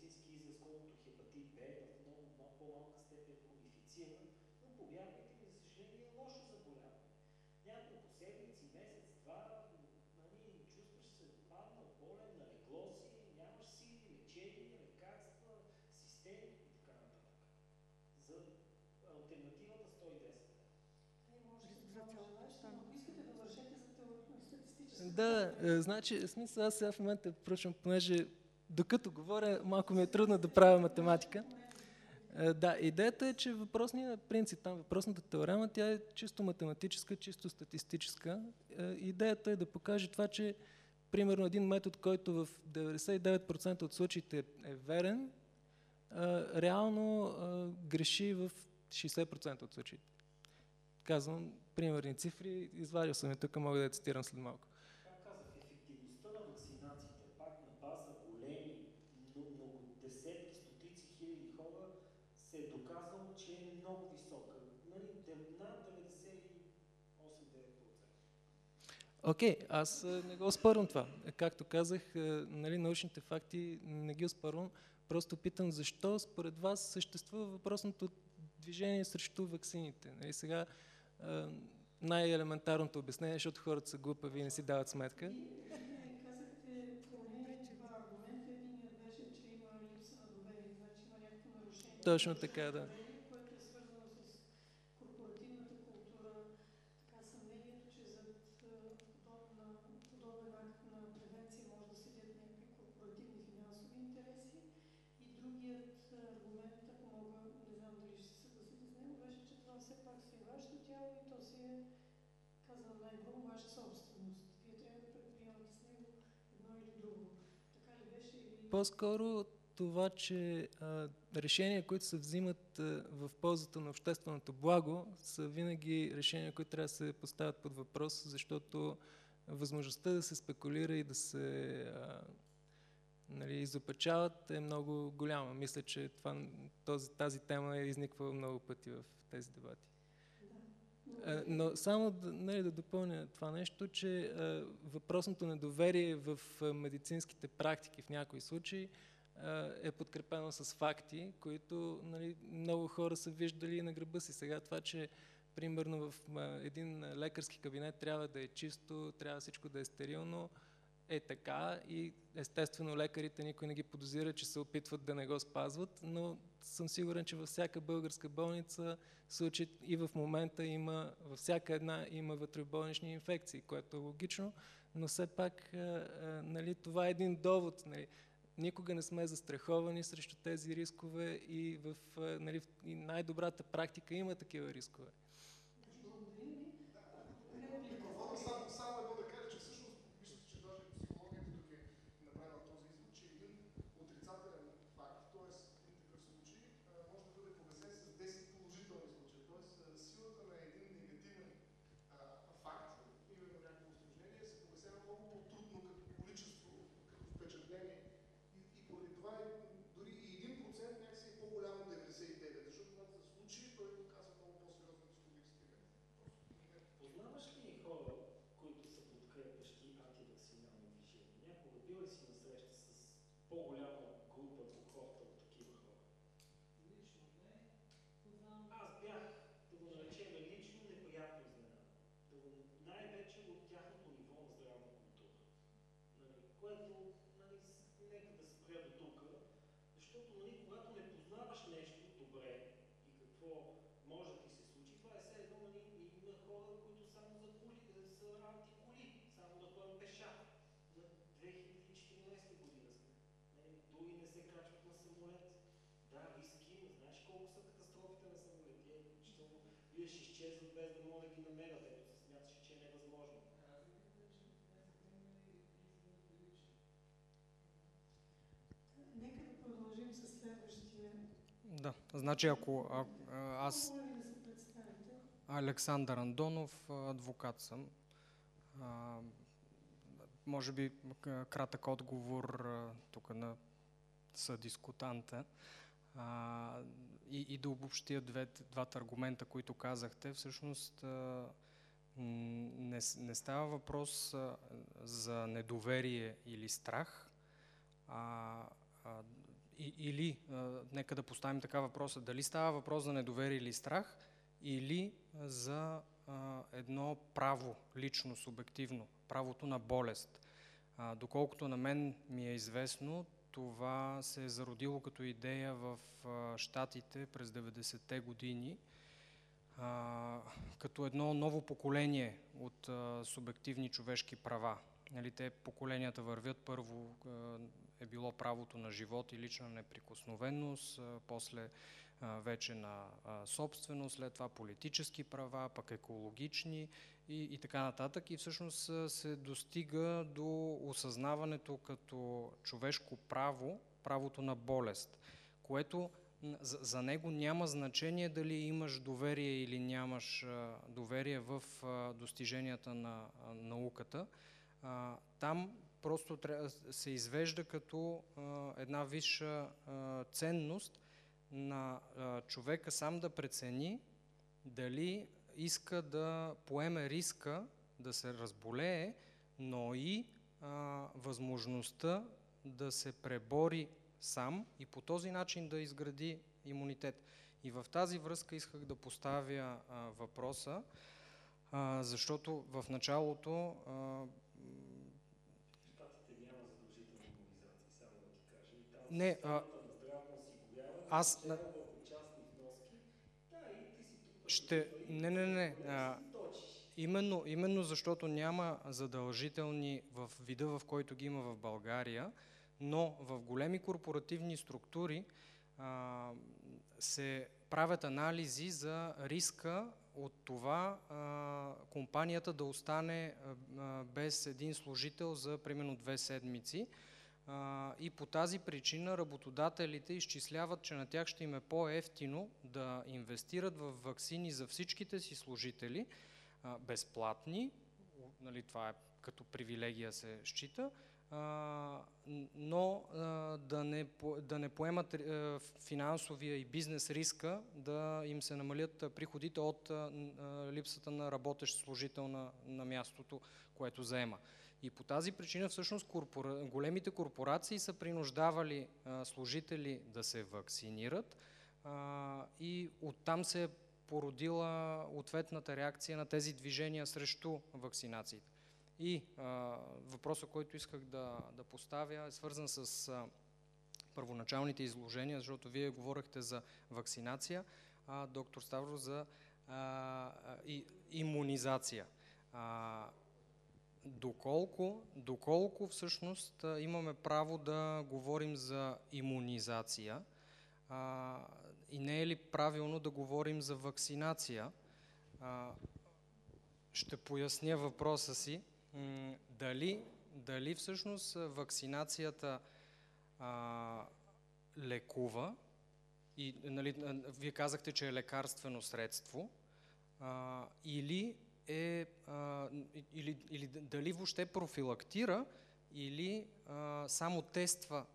Speaker 2: медицински израз, колкото хепатит Б, в много мал- по-малка степен хронифициран, но повярвайте ми, за съжаление, е лошо заболяване. Няколко седмици, месец, два, нали, чувстваш се паднал, болен, на легло си, нямаш сили, лечение, лекарства, системи и така нататък. За альтернативата 110.
Speaker 3: Вие можете да
Speaker 5: е, значи, смисъл, аз сега в момента прочвам, понеже докато говоря, малко ми е трудно да правя математика. Е, Да, идеята е, че въпросният принцип, там въпросната теорема, тя е чисто математическа, чисто статистическа. Е, Идеята е да покаже това, че примерно един метод, който в 99% от случаите е верен, а, реално греши в 60% от случаите. Казвам примерни цифри, извадил съм я тук, мога да я цитирам след малко.
Speaker 2: Как казах, ефективността на вакцинациите, пак на база големи, но много десетки, стотици хиляди хора, се е доказало, че е много висока. Нали, дем- над 98-9%.
Speaker 5: Окей, аз а, не го оспорвам това. Е, Както казах, а, нали, научните факти не ги оспорвам. Просто питам защо според вас съществува въпросното движение срещу ваксините. Нали, сега най-елементарното обяснение, защото хората са глупави и не си дават сметка.
Speaker 3: Вие казахте поне два аргумента. Единият беше, че има липса на доверие, значи има някакво нарушение.
Speaker 5: Точно така, да.
Speaker 3: Доверие, което е свързано с корпоративната култура, така съмнението, че зад а, подобна, подобен акт на превенция може да седят някакви корпоративни финансови интереси. И другият а, аргумент, ако мога, не знам дали ще се съгласите с него, беше, че това все пак си е вашето тяло и то си е, казвам най-грубо, ваша собственост. Вие трябва да предприемате с него едно или друго. Така ли беше или...
Speaker 5: По-скоро това, че а, решения, които се взимат а, в ползата на общественото благо, са винаги решения, които трябва да се поставят под въпрос, защото възможността да се спекулира и да се а, нали, изопачават е много голяма. Мисля, че това, този, тази тема е изниквала много пъти в тези дебати. А, Но само нали, да допълня това нещо, че а, въпросното недоверие в а, медицинските практики в някои случаи е подкрепено с факти, които нали, много хора са виждали на гърба си. Сега това, че примерно в един лекарски кабинет трябва да е чисто, трябва всичко да е стерилно, е така и естествено лекарите никой не ги подозира, че се опитват да не го спазват, но съм сигурен, че във всяка българска болница случай и в момента има, във всяка една има вътреболнични инфекции, което е логично, но все пак а, а, нали, това е един довод. Нали. Никога не сме застраховани срещу тези рискове и в а, нали, най-добрата практика има такива рискове.
Speaker 1: Микрофона само, само едно да кажа, че всъщност, мисля, че даже психологията тук е направила този извод, че един отрицателен факт, т.е. един такъв случай, а, може да бъде погасен с 10 положителни случаи. Т.е. силата на един негативен а, факт, именно някакво осложнение, се погасява много по-трудно като количество, като впечатление. И, и поради това е, дори и 1% някакси е по-голям от 99, защото когато се случи, той оказва много по-сериозни рискови
Speaker 2: което, нали, с- нека да спря до тук, защото, нали, когато не познаваш нещо добре и какво може да ти се случи, това е все едно, нали, има хора, които само за коли, са антиколи, само да ходим пеша. На 2014 година сме. Нали, други не се качват на самолет. Да, риски има. Знаеш колко са катастрофите на самолети? Е, включително вие ще изчезват без да могат да ги намерят, ето се смяташе, че е невъзможно.
Speaker 3: Нека да продължим с следващия.
Speaker 6: Да, значи ако а, а, аз. Александър Андонов, адвокат съм. А, може би кратък отговор тук на съдискутанта. А, и, и да обобщя двата аргумента, които казахте. Всъщност а, не, не става въпрос а, за недоверие или страх, а, а, и, или, а, нека да поставим така въпроса, дали става въпрос за недоверие или страх, или за а, едно право, лично, субективно, правото на болест. А, доколкото на мен ми е известно, това се е зародило като идея в Штатите през 90-те години, като едно ново поколение от субективни човешки права. Нали, те поколенията вървят. Първо е било правото на живот и лична неприкосновенност, а, после вече на собственост, след това политически права, пък екологични и, и така нататък. И всъщност се достига до осъзнаването като човешко право, правото на болест, което за, него няма значение дали имаш доверие или нямаш доверие в достиженията на науката. Там просто се извежда като една висша ценност на човека сам да прецени дали иска да поеме риска да се разболее, но и а, възможността да се пребори сам и по този начин да изгради имунитет. И в тази връзка исках да поставя а, въпроса, а, защото в началото а,
Speaker 2: Щатите няма задължителни
Speaker 6: Ще... Не, не, не. А, именно, именно защото няма задължителни в вида, в който ги има в България, но в големи корпоративни структури а, се правят анализи за риска от това а, компанията да остане а, без един служител за примерно две седмици. И по тази причина работодателите изчисляват, че на тях ще им е по-ефтино да инвестират в вакцини за всичките си служители, безплатни, нали, това е като привилегия се счита, но да, не, да не поемат а, финансовия и бизнес риска да им се намалят приходите от липсата на работещ служител на, на мястото, което заема. И по тази причина всъщност корпора... големите корпорации са принуждавали а, служители да се вакцинират а, и оттам се е породила ответната реакция на тези движения срещу вакцинациите. И а, въпросът, който исках да, да поставя е свързан с а, първоначалните изложения, защото вие говорихте за вакцинация, а доктор Ставро за а, и, иммунизация. А, доколко, доколко всъщност имаме право да говорим за иммунизация а, и не е ли правилно да говорим за вакцинация? А, ще поясня въпроса си. Дали, дали всъщност вакцинацията а, лекува и нали, вие казахте, че е лекарствено средство а, или е а, или, или дали въобще профилактира или а, само тества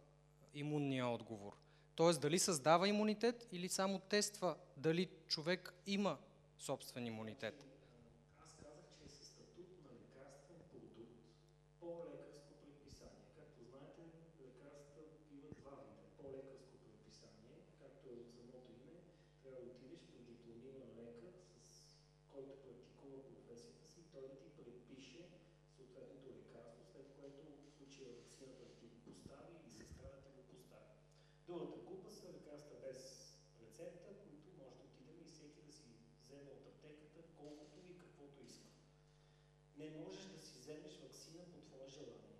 Speaker 6: имунния отговор. Тоест дали създава имунитет или само тества дали човек има собствен имунитет.
Speaker 2: Аз казах, че е със статут на лекарствен продукт по лекарско предписание. Както знаете, лекарства имат два вида. По лекарско предписание, както е от самото име, трябва да отидеш при дипломиран лекар, с който практикува професията си, той да ти предпише съответното лекарство, след което случая вакцината да ти го постави или сестра да ти го постави. Другата група са лекарства без рецепта, които може да отидем и всеки да си вземе от аптеката колкото и каквото иска. Не можеш да си вземеш вакцина по твое желание.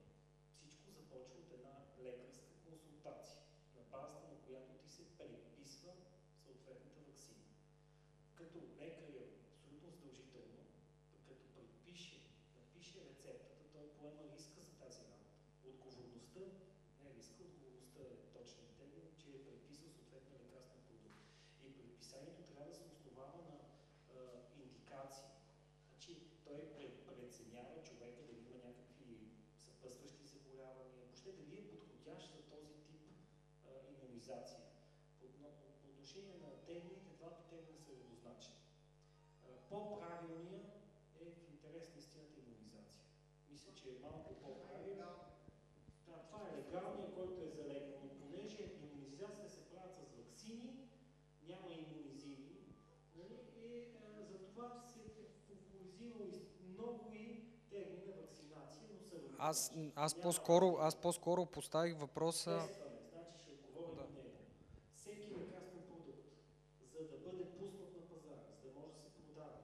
Speaker 2: Всичко започва от една лекарска консултация, на базата на която ти се предписва съответната вакцина. Като лекаря абсолютно задължително, като предпише, напише рецептата, той поема риска за тази работа. Отговорността, не риска, отговорността е точният термин, че е предписал съответния лекарствен продукт. И предписанието трябва да се основава на а, индикации. Значи той пре- преценява човека дали има някакви съпътстващи заболявания, въобще дали е подходящ за този тип а, иммунизация. По, но- по отношение на термините, двата термина са еднозначни. По-правилният е в интерес на истината иммунизация. Мисля, че е малко по-правилно. Да, това е легалният, който е залегнал, но понеже иммунизация се правят с вакцини, няма иммунизини, нали, и а, за това се е популяризирало много и термина вакцинация, но са
Speaker 6: Аз, аз, по-скоро, аз по-скоро поставих въпроса...
Speaker 2: Тестване, значи ще отговоря
Speaker 6: Да.
Speaker 2: на него. Всеки лекарствен продукт, за да бъде пуснат на пазара, за да може да се продава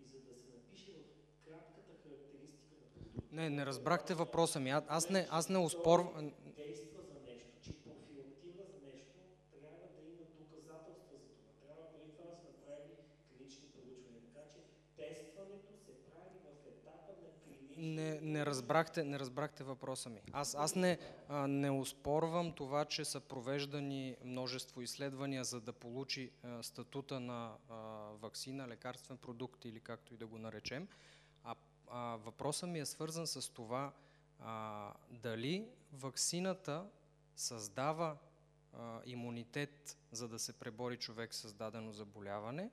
Speaker 2: и за да се напише в кратката характеристика на продукта,
Speaker 6: Не, не разбрахте въпроса ми. А, аз не, аз не успорвам...
Speaker 2: действа за нещо, че профилактира за нещо, трябва да има доказателства за това. Трябва преди това да се направи клинични проучвания. Така че тестването се прави в етапа на клинични
Speaker 6: Не, не, разбрахте, не разбрахте въпроса ми. Аз, аз не, а, не успорвам това, че са провеждани множество изследвания, за да получи а, статута на а, вакцина, лекарствен продукт или както и да го наречем. Въпросът ми е свързан с това а, дали вакцината създава а, имунитет, за да се пребори човек с дадено заболяване,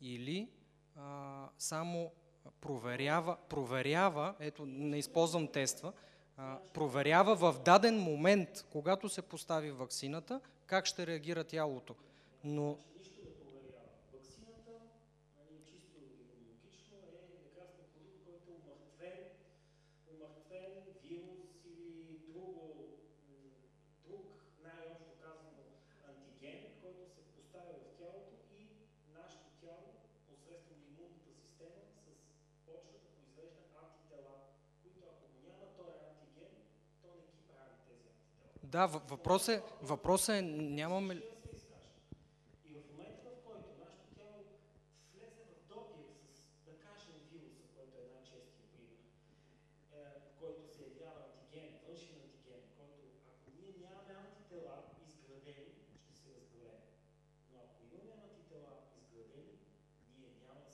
Speaker 6: или а, само проверява, проверява, ето не използвам тества, а, проверява в даден момент, когато се постави вакцината, как ще реагира тялото. Но
Speaker 2: нищо да проверява. Ваксината, нали, чисто имунологично, е лекарствен продукт, който е умъртвен, умъртвен вирус или друго, м, друг, най-общо казано, антиген, който се поставя в тялото и нашето тяло, посредством имунната система, с, почва да произвежда антитела, които ако го няма този антиген, то не ги прави тези антитела.
Speaker 6: да, въ- въпрос е, въпрос е нямаме ли...
Speaker 2: да се изкаже. И в момента, в който нашето тяло влезе в допир с, да кажем, вируса, който е най-честия пример, е, който се явява антиген, външен антиген, който ако ние нямаме антитела изградени, ще се разболеем. Но ако имаме антитела изградени, ние няма да се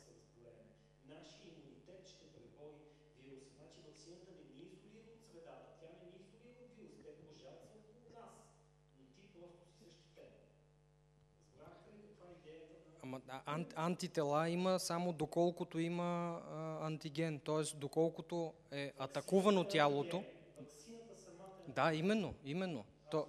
Speaker 2: разболеем. Нашия имунитет ще пребори вируса. Значи вакцината не ни изолира от средата, тя не ни изолира от вируса, те продължават
Speaker 6: Ама, ан, антитела има само доколкото има а, антиген, т.е. доколкото е атакувано тялото. Да, именно, именно. То,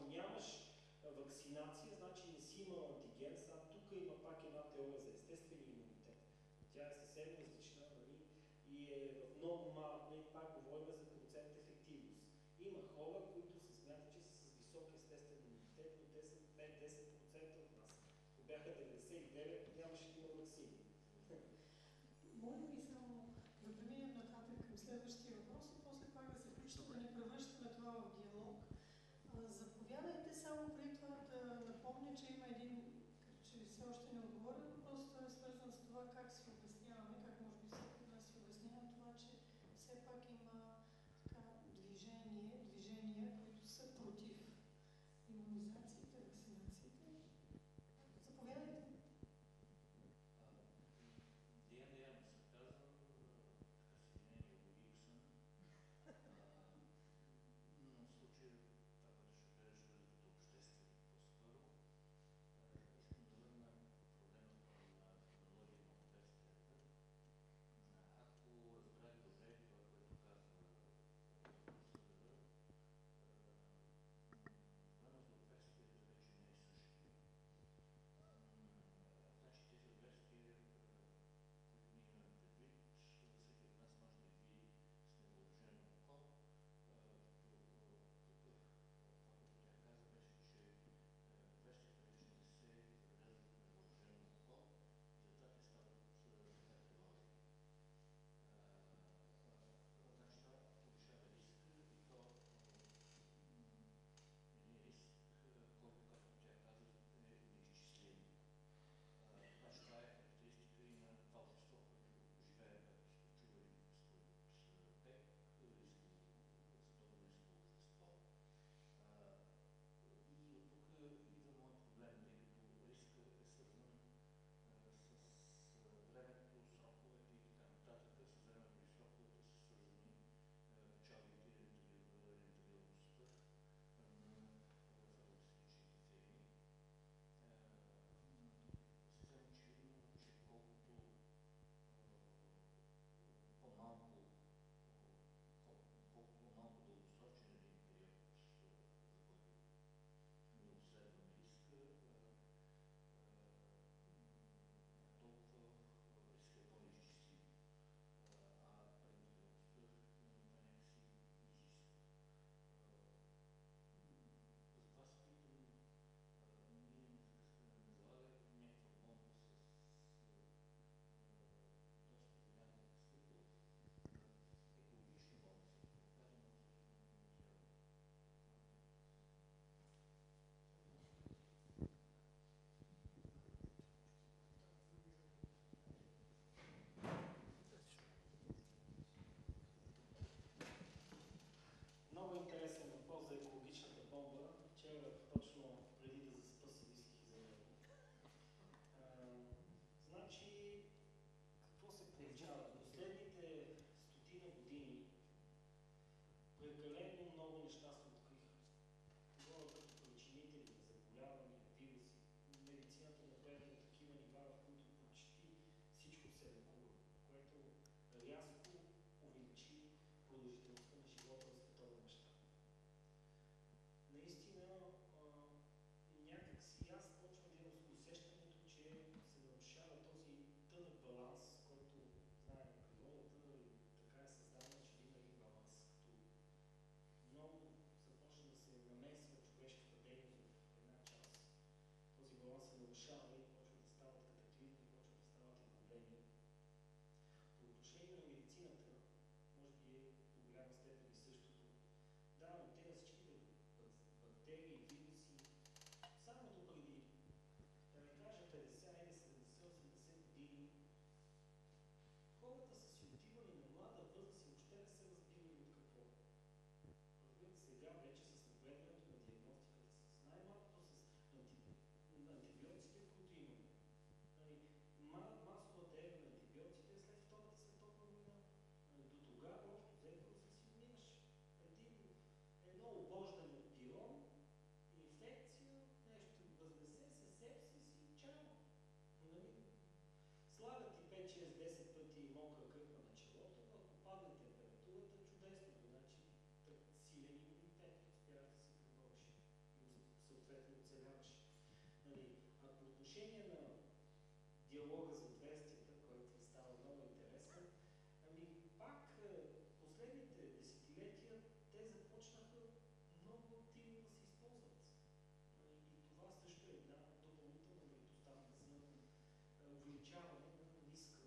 Speaker 2: ограничаване на риска,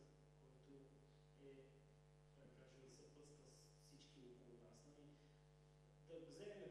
Speaker 2: който е, да кажем, с всички около нас. Нали? Да вземем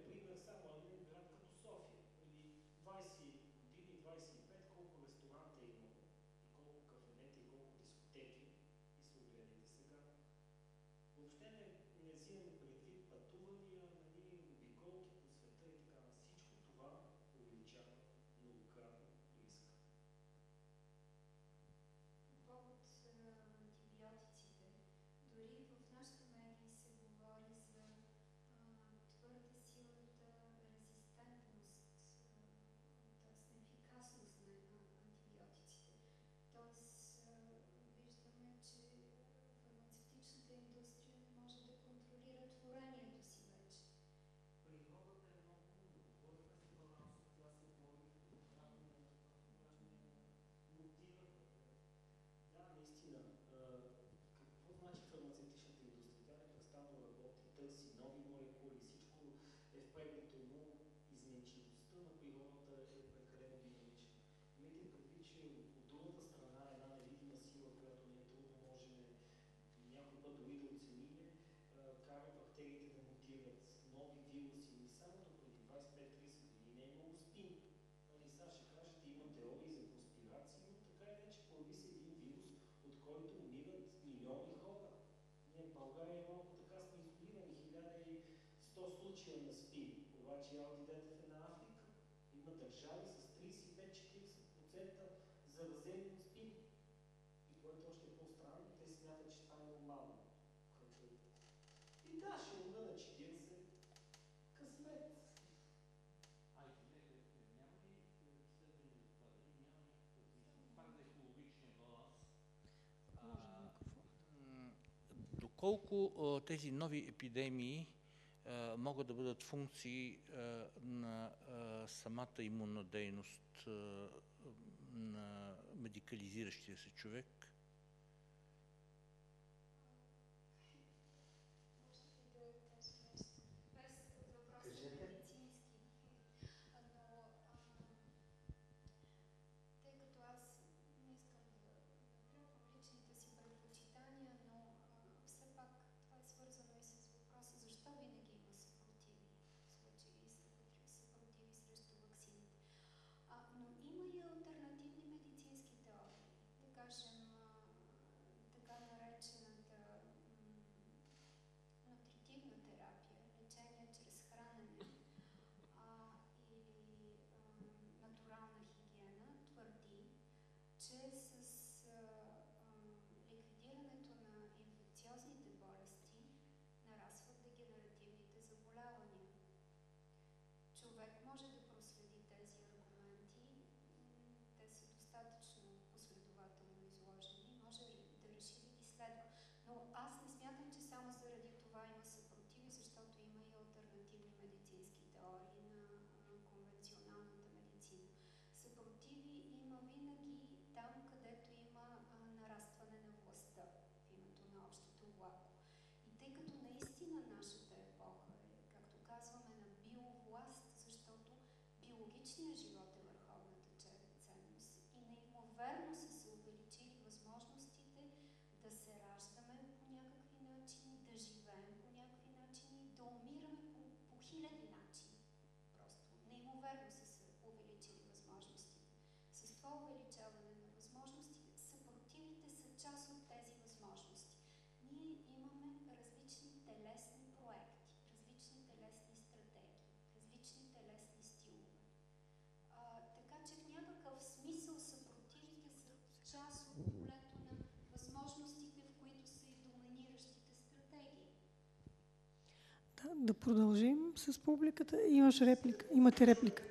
Speaker 7: machine доколко тези нови епидемии могат да бъдат функции на самата имунна дейност на медикализиращия се човек?
Speaker 4: soon as you roll да
Speaker 3: продължим с публиката. Имаш реплика. Имате
Speaker 1: реплика.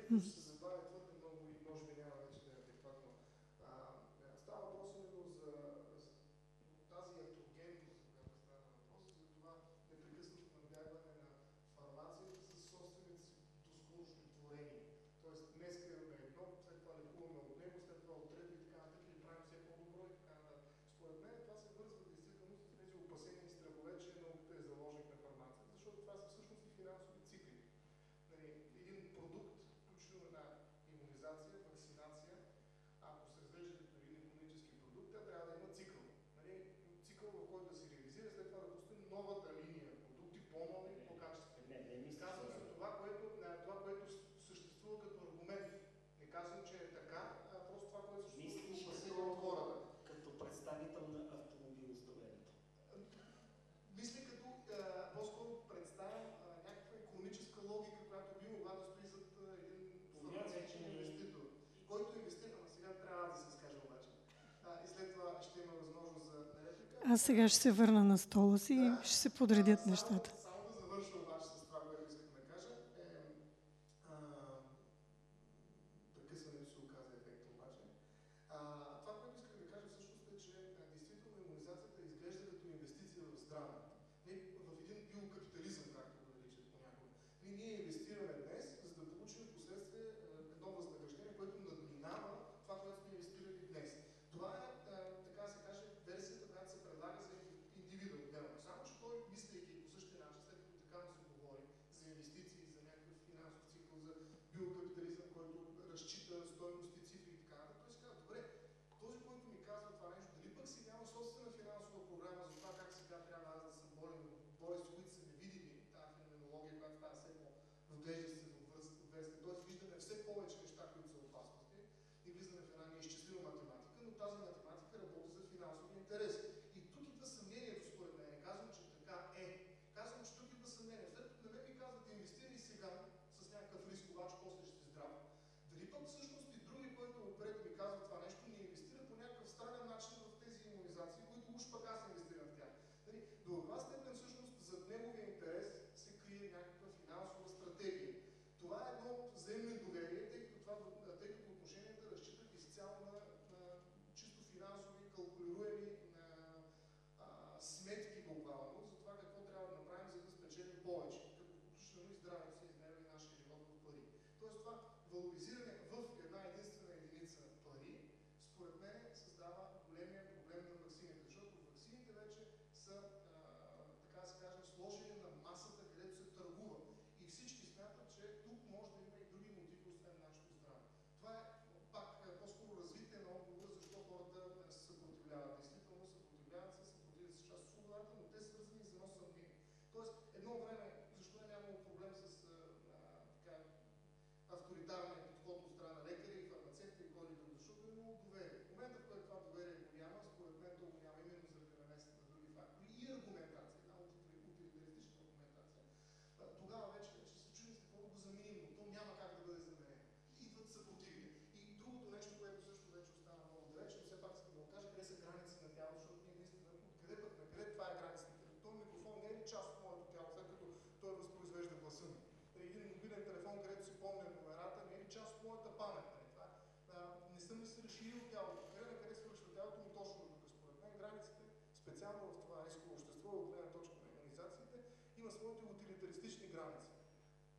Speaker 3: Аз сега ще се върна на стола си и ще се подредят нещата.
Speaker 1: interesa.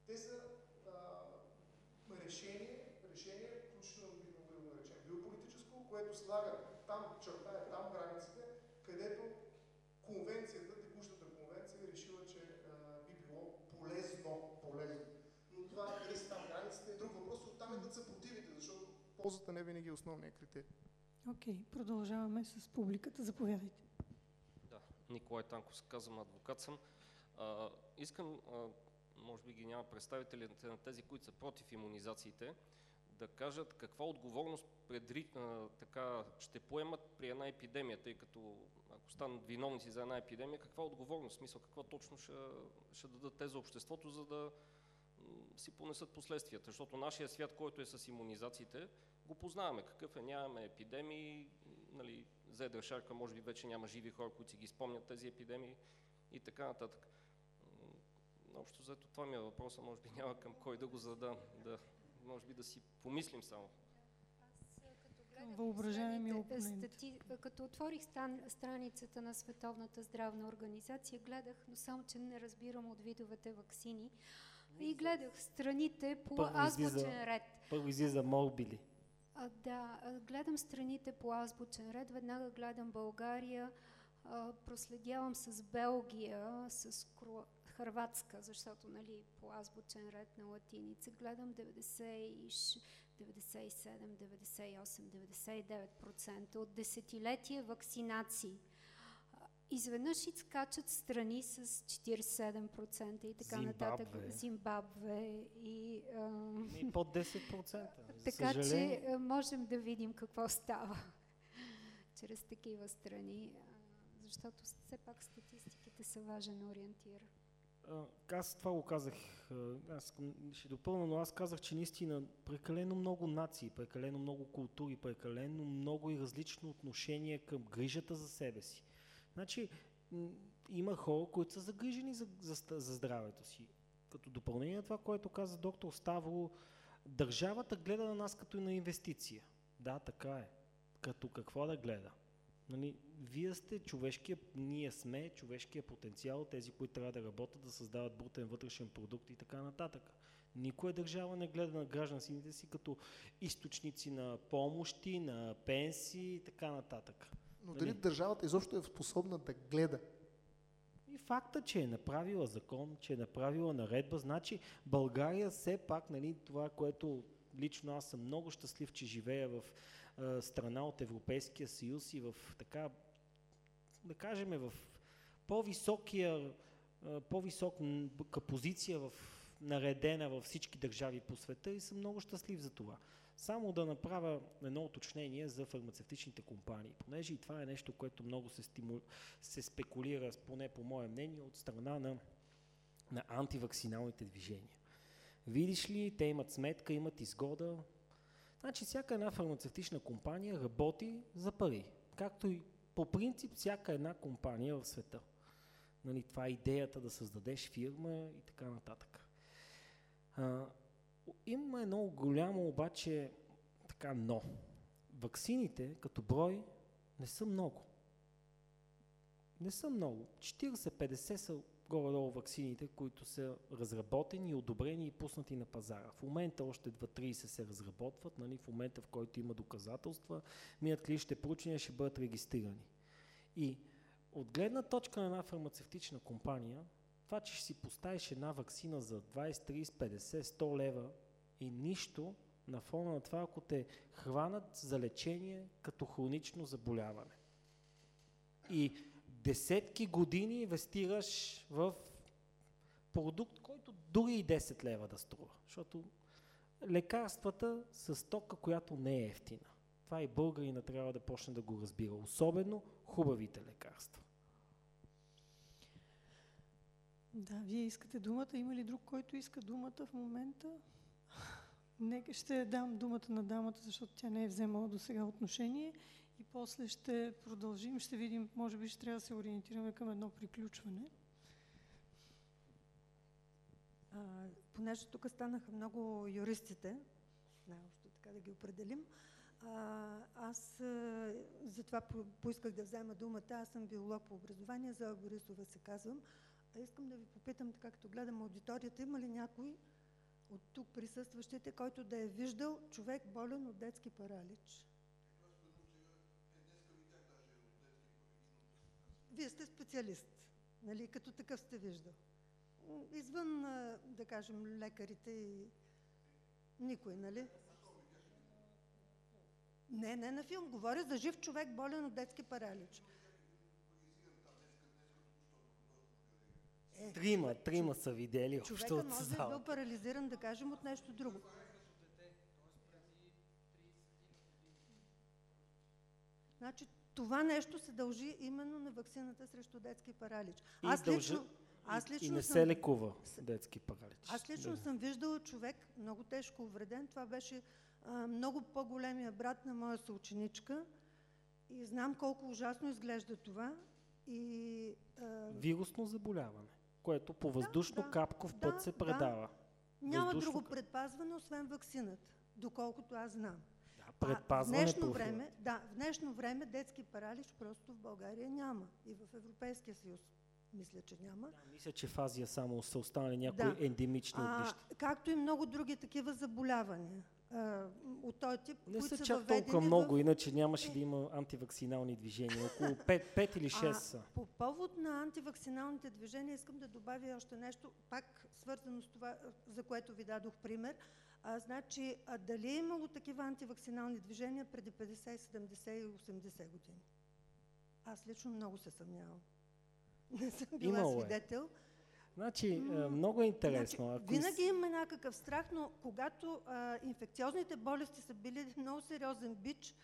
Speaker 1: Те са а, решение, решение, включително би могло да го наречем биополитическо, което слага там, чертая там границите, където конвенцията, текущата конвенция е решила, че а, би било полезно, полезно. Но това къде са там границите е друг въпрос, от там е да са противите, защото ползата не винаги е основният критерий.
Speaker 3: Окей, okay, продължаваме с публиката. Заповядайте.
Speaker 8: Да, Николай Танков, казвам адвокат съм. А, искам а, може би ги няма представителите на тези, които са против иммунизациите, да кажат каква отговорност предри, а, така, ще поемат при една епидемия, тъй като ако станат виновници за една епидемия, каква отговорност, смисъл, какво точно ще, ще дадат те за обществото, за да си понесат последствията. Защото нашия свят, който е с иммунизациите, го познаваме. Какъв е, нямаме епидемии, нали, за едра шарка може би вече няма живи хора, които си ги спомнят тези епидемии и така нататък. Общо взето това ми е въпроса, може би няма към кой да го задам, да, може би да си помислим само.
Speaker 3: Въображаеми
Speaker 4: последните
Speaker 3: опонент.
Speaker 4: стати... Като отворих стан... страницата на Световната здравна организация, гледах, но само, че не разбирам от видовете вакцини. И гледах страните по
Speaker 2: Първо
Speaker 4: азбучен ред.
Speaker 2: Първо излиза морбили.
Speaker 4: А, да, гледам страните по азбучен ред, веднага гледам България, а, проследявам с Белгия, с Кро... Хърватска, защото нали, по азбучен ред на латиница, гледам 96, 97, 98, 99% от десетилетия вакцинации. А, Изведнъж изкачат страни с 47% и така нататък.
Speaker 2: Зимбабве.
Speaker 4: Зимбабве и... ам,
Speaker 2: И под 10%. За
Speaker 4: така че
Speaker 2: съжаление.
Speaker 4: а, можем да видим какво става чрез такива страни, а, защото все пак статистиките са важен ориентир.
Speaker 2: Аз това го казах, аз ще допълна, но аз казах, че наистина прекалено много нации, прекалено много култури, прекалено много и различно отношение към грижата за себе си. Значи, има хора, които са загрижени за, за, за здравето си. Като допълнение на това, което каза доктор Ставро, държавата гледа на нас като на инвестиция. Да, така е. Като какво да гледа? Нали, вие сте човешкия, ние сме човешкия потенциал, тези, които трябва да работят, да създават брутен вътрешен продукт и така нататък. Никоя държава не гледа на гражданите си като източници на помощи, на пенсии и така нататък.
Speaker 1: Но
Speaker 2: Нали?
Speaker 1: дали държавата изобщо е способна да гледа?
Speaker 2: И факта, че е направила закон, че е направила наредба, значи България все пак, нали, това, което лично аз съм много щастлив, че живея в страна от Европейския съюз и в така, да кажем, в по-високия, по-висока позиция в наредена във всички държави по света и съм много щастлив за това. Само да направя едно уточнение за фармацевтичните компании, понеже и това е нещо, което много се, стиму... се спекулира, поне по мое мнение, от страна на, на антивакциналните движения. Видиш ли, те имат сметка, имат изгода. Значи всяка една фармацевтична компания работи за пари, както и по принцип всяка една компания в света. Нали, това е идеята да създадеш фирма и така нататък. А, има едно голямо обаче така но. Ваксините като брой не са много. Не са много. 40-50 са горе-долу ваксините, които са разработени, одобрени и пуснати на пазара. В момента още 2-30 се разработват, нали, в момента в който има доказателства, минат клиничните проучвания, ще бъдат регистрирани. И от гледна точка на една фармацевтична компания, това, че ще си поставиш една вакцина за 20, 30, 50, 100 лева и нищо на фона на това, ако те хванат за лечение като хронично заболяване. И десетки години инвестираш в продукт, който дори и 10 лева да струва. Защото лекарствата са стока, която не е ефтина. Това и българина трябва да почне да го разбира. Особено хубавите лекарства.
Speaker 3: Да, вие искате думата. Има ли друг, който иска думата в момента? Нека ще дам думата на дамата, защото тя не е вземала до сега отношение и после ще продължим, ще видим, може би ще трябва да се ориентираме към едно приключване.
Speaker 9: А, понеже тук станаха много юристите, най-общо така да ги определим, а, аз а, затова по- поисках да взема думата. Аз съм биолог по образование, за Борисова се казвам. А искам да ви попитам, така като гледам аудиторията, има ли някой от тук присъстващите, който да е виждал човек болен от детски паралич? Вие сте специалист, нали? Като такъв сте виждал. Извън, да кажем, лекарите и никой, нали? Не, не на филм. Говоря за жив човек, болен от детски паралич. Е,
Speaker 2: Трима, трима са видели
Speaker 9: човека може да е бил парализиран, да кажем, от нещо друго. Значи, това нещо се дължи именно на вакцината срещу детски паралич.
Speaker 2: И,
Speaker 9: Аз
Speaker 2: дължа,
Speaker 9: лично, аз лично
Speaker 2: и не
Speaker 9: съм,
Speaker 2: се лекува детски паралич.
Speaker 9: аз лично
Speaker 2: Да.
Speaker 9: съм виждала човек много тежко увреден. Това беше а, много по-големия брат на моя съученичка. И знам колко ужасно изглежда това. И а,
Speaker 2: Вирусно заболяване, което по въздушно
Speaker 9: да,
Speaker 2: капков
Speaker 9: да,
Speaker 2: път се
Speaker 9: да.
Speaker 2: предава.
Speaker 9: няма
Speaker 2: въздушно
Speaker 9: друго предпазване, освен вакцината, доколкото аз знам.
Speaker 2: Да,
Speaker 9: А в
Speaker 2: предпазване
Speaker 9: днешно време, да, в днешно време детски паралич просто в България няма. И в Европейския съюз мисля, че няма.
Speaker 2: Да, мисля, че в Азия само са останали някои
Speaker 9: Да.
Speaker 2: ендемични огнища.
Speaker 9: както и много други такива заболявания от този тип,
Speaker 2: Не
Speaker 9: които
Speaker 2: са чак толкова много,
Speaker 9: в...
Speaker 2: иначе нямаше да има антивакцинални движения. Около 5, 5 или 6
Speaker 9: А,
Speaker 2: са.
Speaker 9: по повод на антивакциналните движения искам да добавя още нещо, пак свързано с това, за което ви дадох пример. А, значи, дали е имало такива антивакцинални движения преди 50, 70 и 80 години? Аз лично много се съмнявам. Не съм била
Speaker 2: Имало е.
Speaker 9: свидетел.
Speaker 2: Значи,
Speaker 9: М,
Speaker 2: а, много е интересно.
Speaker 9: Значи,
Speaker 2: Ако
Speaker 9: винаги има някакъв страх, но когато а, инфекциозните болести са били много сериозен бич,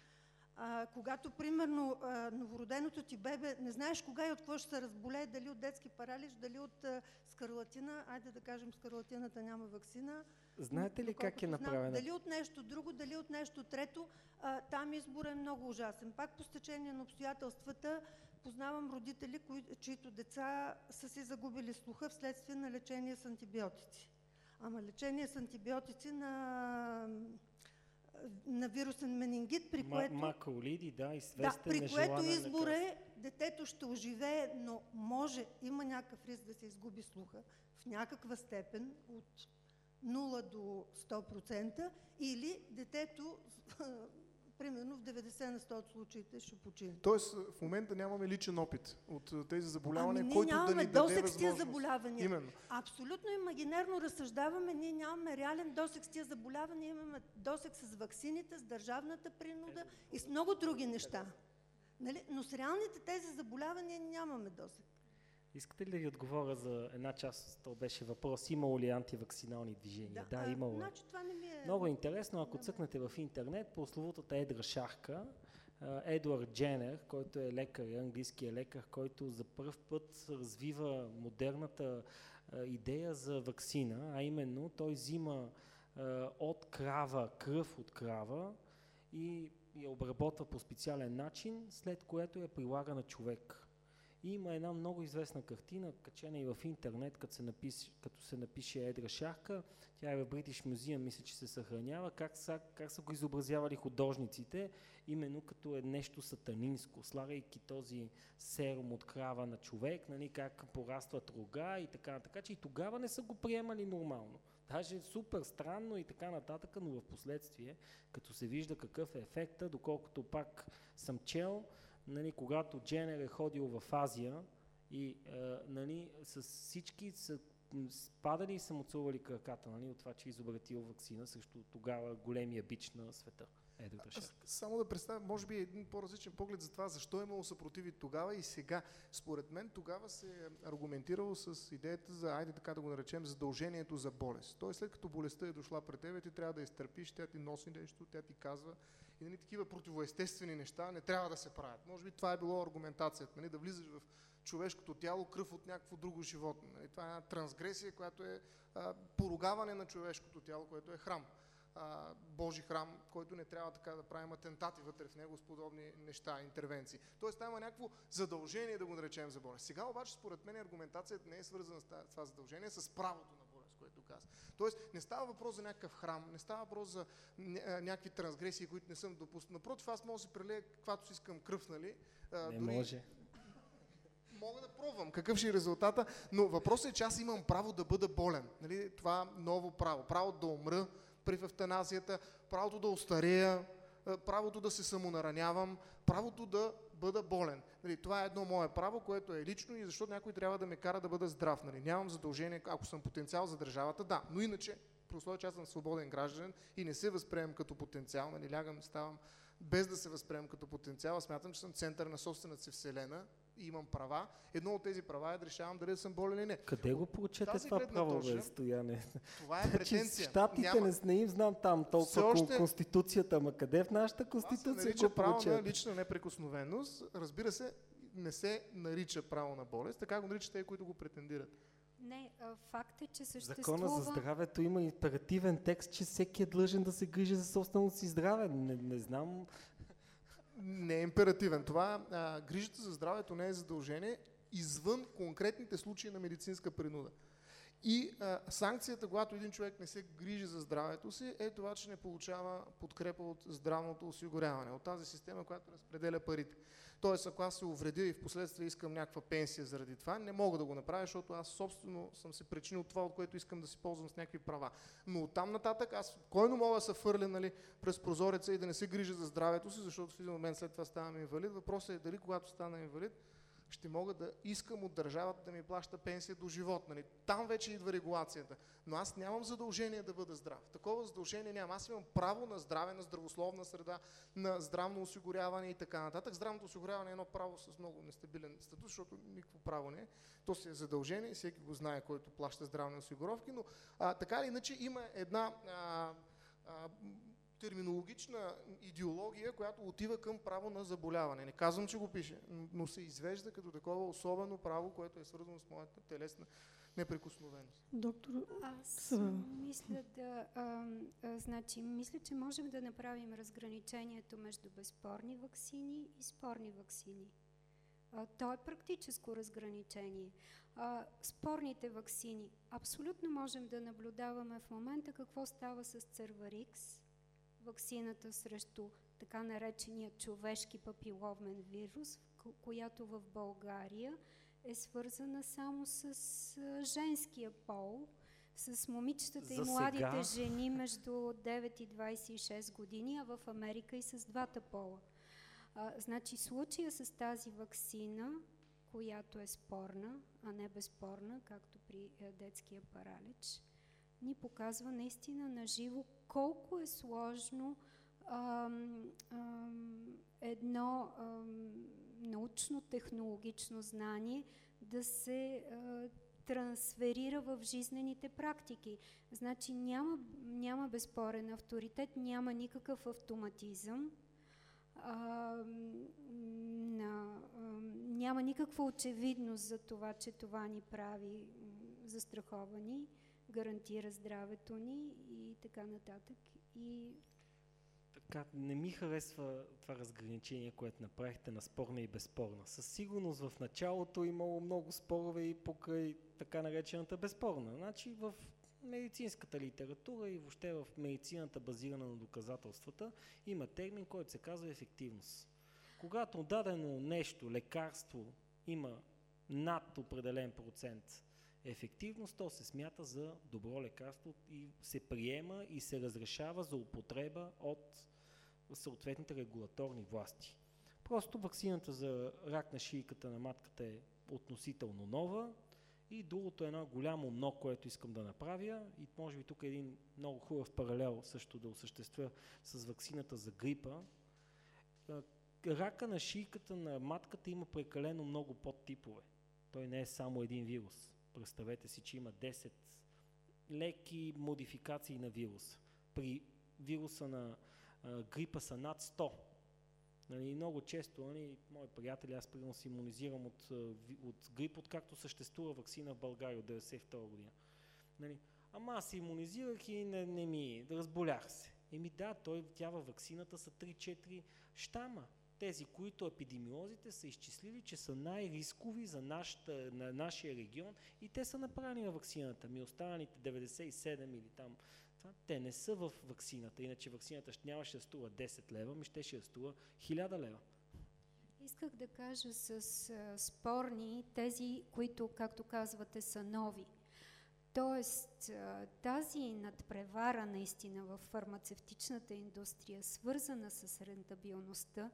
Speaker 9: а, когато, примерно, а, новороденото ти бебе, не знаеш кога и от какво ще се разболее, дали от детски паралич, дали от а, скарлатина, айде да кажем, скарлатината няма вакцина.
Speaker 2: Знаете ли как е направена?
Speaker 9: Дали от нещо друго, дали от нещо трето, а, там избор е много ужасен. Пак по стечение на обстоятелствата познавам родители, кои, чието деца са си загубили слуха вследствие на лечение с антибиотици. Ама лечение с антибиотици на, на вирусен менингит, при което...
Speaker 2: Макролиди, да,
Speaker 9: Да,
Speaker 2: известен
Speaker 9: при което избор е детето ще оживее, но може, има някакъв риск да се изгуби слуха в някаква степен от 0 до 100% или детето примерно в 90 на 100 от случаите ще почине.
Speaker 1: Тоест, в момента нямаме личен опит от а, тези заболявания,
Speaker 9: ами ние
Speaker 1: който да
Speaker 9: нямаме
Speaker 1: ни даде
Speaker 9: досек с тия
Speaker 1: възможност.
Speaker 9: заболявания.
Speaker 1: Именно.
Speaker 9: Абсолютно имагинерно разсъждаваме, ние нямаме реален досек с тия заболявания, имаме досек с ваксините, с държавната принуда и с много други неща. Нали? Но с реалните тези заболявания нямаме досек.
Speaker 2: Искате ли да ви отговоря за една част? То беше въпрос. Имало ли антивакцинални движения? Да,
Speaker 9: а,
Speaker 2: имало. е.
Speaker 9: Значи това не ми е...
Speaker 2: Много интересно, ако
Speaker 9: Да, бе.
Speaker 2: цъкнете в интернет, по словутата едра шахка, Едуард Дженер, който е лекар, английския лекар, който за първ път развива модерната идея за вакцина, а именно той взима от крава, кръв от крава и я обработва по специален начин, след което я прилага на човек. Има една много известна картина, качена и в интернет, като се, напише, като се напише Едра шахка. Тя е в British Museum, мисля, че се съхранява. Как са, как са го изобразявали художниците, именно като е нещо сатанинско, слагайки този серум от крава на човек, нали, как порастват рога и така. Така че и тогава не са го приемали нормално. Даже супер странно и така нататък, но в последствие, като се вижда какъв е ефекта, доколкото пак съм чел, нали, когато Дженер е ходил в Азия и а, нали, с всички са падали и са му целували краката, нали, от това, че е изобретил вакцина срещу тогава големия бич на света.
Speaker 1: Аз
Speaker 2: шарка.
Speaker 1: само да представя, може би един по-различен поглед за това, защо е имало съпротиви тогава и сега. Според мен тогава се е аргументирало с идеята за, айде така да го наречем, задължението за болест. Тоест след като болестта е дошла пред тебе, ти трябва да изтърпиш, тя ти носи нещо, тя ти казва и нали, такива противоестествени неща не трябва да се правят. Може би това е било аргументацията, нали, да влизаш в човешкото тяло кръв от някакво друго животно. Нали. Това е една трансгресия, която е а, поругаване на човешкото тяло, което е храм а, Божи храм, който не трябва така да правим атентати вътре в него с подобни неща, интервенции. Тоест там има някакво задължение да го наречем за болест. Сега обаче според мен аргументацията не е свързана с това- задължение, с правото на болест, което каза. Тоест не става въпрос за някакъв храм, не става въпрос за някакви трансгресии, които не съм допуснал. Напротив, аз мога да си прелея каквато си искам кръв, нали? А,
Speaker 2: Не
Speaker 1: дори-
Speaker 2: може.
Speaker 1: Мога да пробвам какъв ще е резултата, но въпросът е, че аз имам право да бъда болен. Нали? Това ново право. Право да умра при евтаназията, правото да остарея, а, правото да се самонаранявам, правото да бъда болен. Нали? Това е едно мое право, което е лично и защото някой трябва да ме кара да бъда здрав. Нали? Нямам задължение, ако съм потенциал за държавата, да. Но иначе, при условие, че аз съм свободен гражданин и не се възприемам като потенциал, нали? лягам, ставам без да се възприемам като потенциал, аз смятам, че съм център на собствената си вселена и имам права. Едно от тези права е да решавам дали да съм болен или не.
Speaker 2: Къде го
Speaker 1: тази
Speaker 2: това право, бе, Стояне?
Speaker 1: Това е
Speaker 2: Значи,
Speaker 1: претенция.
Speaker 2: Штатите
Speaker 1: Няма-
Speaker 2: не, не им знам там толкова
Speaker 1: Все
Speaker 2: още... Конституцията, ама къде в нашата
Speaker 1: се
Speaker 2: Конституция
Speaker 1: нарича
Speaker 2: го
Speaker 1: право на лична неприкосновеност. Разбира се, не се нарича право на болест, така го наричат те, които го претендират.
Speaker 4: Не, а, факт е, че съществува...
Speaker 2: Закона за здравето има императивен текст, че всеки е длъжен да се грижи за собственото си здраве. Не, не знам.
Speaker 1: Не е императивен. Това а, грижата за здравето не е задължение извън конкретните случаи на медицинска принуда. И а, санкцията, когато един човек не се грижи за здравето си, е това, че не получава подкрепа от здравното осигуряване, от тази система, която разпределя парите. Тоест, ако аз се увредя и в последствие искам някаква пенсия заради това, не мога да го направя, защото аз собствено съм се причинил това, от което искам да си ползвам с някакви права. Но оттам нататък аз спокойно мога да се фърля нали, през прозореца и да не се грижа за здравето си, защото в един момент след това ставам инвалид. Въпросът е дали когато стана инвалид, ще мога да искам от държавата да ми плаща пенсия до живот. Нали? Там вече идва регулацията. Но аз нямам задължение да бъда здрав. Такова задължение нямам. Аз имам право на здраве, на здравословна среда, на здравно осигуряване и така нататък. Здравното осигуряване е едно право с много нестабилен статус, защото никакво право не е. То си е задължение, всеки го знае, който плаща здравни осигуровки, но а, така или иначе има една а, а, терминологична идеология, която отива към право на заболяване. Не казвам, че го пише, но се извежда като такова особено право, което е свързано с моята телесна неприкосновеност.
Speaker 9: Доктор,
Speaker 4: Аз мисля да, а, а, значи, мисля, че можем да направим разграничението между безспорни вакцини и спорни вакцини. А, то е практическо разграничение. А, спорните вакцини. Абсолютно можем да наблюдаваме в момента какво става с Церварикс, вакцината срещу така наречения човешки папиловмен вирус, ко- която в България е свързана само с женския пол, с момичетата и
Speaker 2: За
Speaker 4: младите
Speaker 2: сега.
Speaker 4: жени между 9 и 26 години, а в Америка и с двата пола. А, значи случая с тази вакцина, която е спорна, а не безспорна, както при е, детския паралич, ни показва наистина на живо колко е сложно ам, ам, едно ам, научно-технологично знание да се а, трансферира в жизнените практики. Значи няма, няма безспорен авторитет, няма никакъв автоматизъм, а, на, а, няма никаква очевидност за това, че това ни прави застраховани, гарантира здравето ни и така нататък. И
Speaker 2: Така, не ми харесва това разграничение, което направихте на спорна и безспорна. Със сигурност в началото е имало много спорове и покрай така наречената безспорна. Значи в медицинската литература и въобще в медицината базирана на доказателствата има термин, който се казва ефективност. Когато дадено нещо, лекарство има над определен процент ефективност, то се смята за добро лекарство и се приема и се разрешава за употреба от съответните регулаторни власти. Просто вакцината за рак на шийката на матката е относително нова и другото е едно голямо но, което искам да направя и може би тук е един много хубав паралел също да осъществя с вакцината за грипа. А, Рака на шийката на матката има прекалено много подтипове. Той не е само един вирус. Представете си, че има 10 леки модификации на вируса. При вируса на а, грипа са над 100. Нали, много често, нали, мои приятели, аз примерно се иммунизирам от, от грип, откакто съществува вакцина в България от 1992 година. Нали, ама аз се иммунизирах и не, не ми, разболях се. Еми да, той, тя във вакцината са 3-4 щама. Тези, които епидемиолозите са изчислили, че са най-рискови за нашата, на нашия регион и те са направени на вакцината. Ми останалите 97 или там, това, те не са в вакцината. Иначе вакцината нямаше да струва 10 лева, ми ще ще да струва 1000 лева.
Speaker 4: Исках да кажа с спорни тези, които, както казвате, са нови. Тоест, тази надпревара наистина в фармацевтичната индустрия, свързана с рентабилността,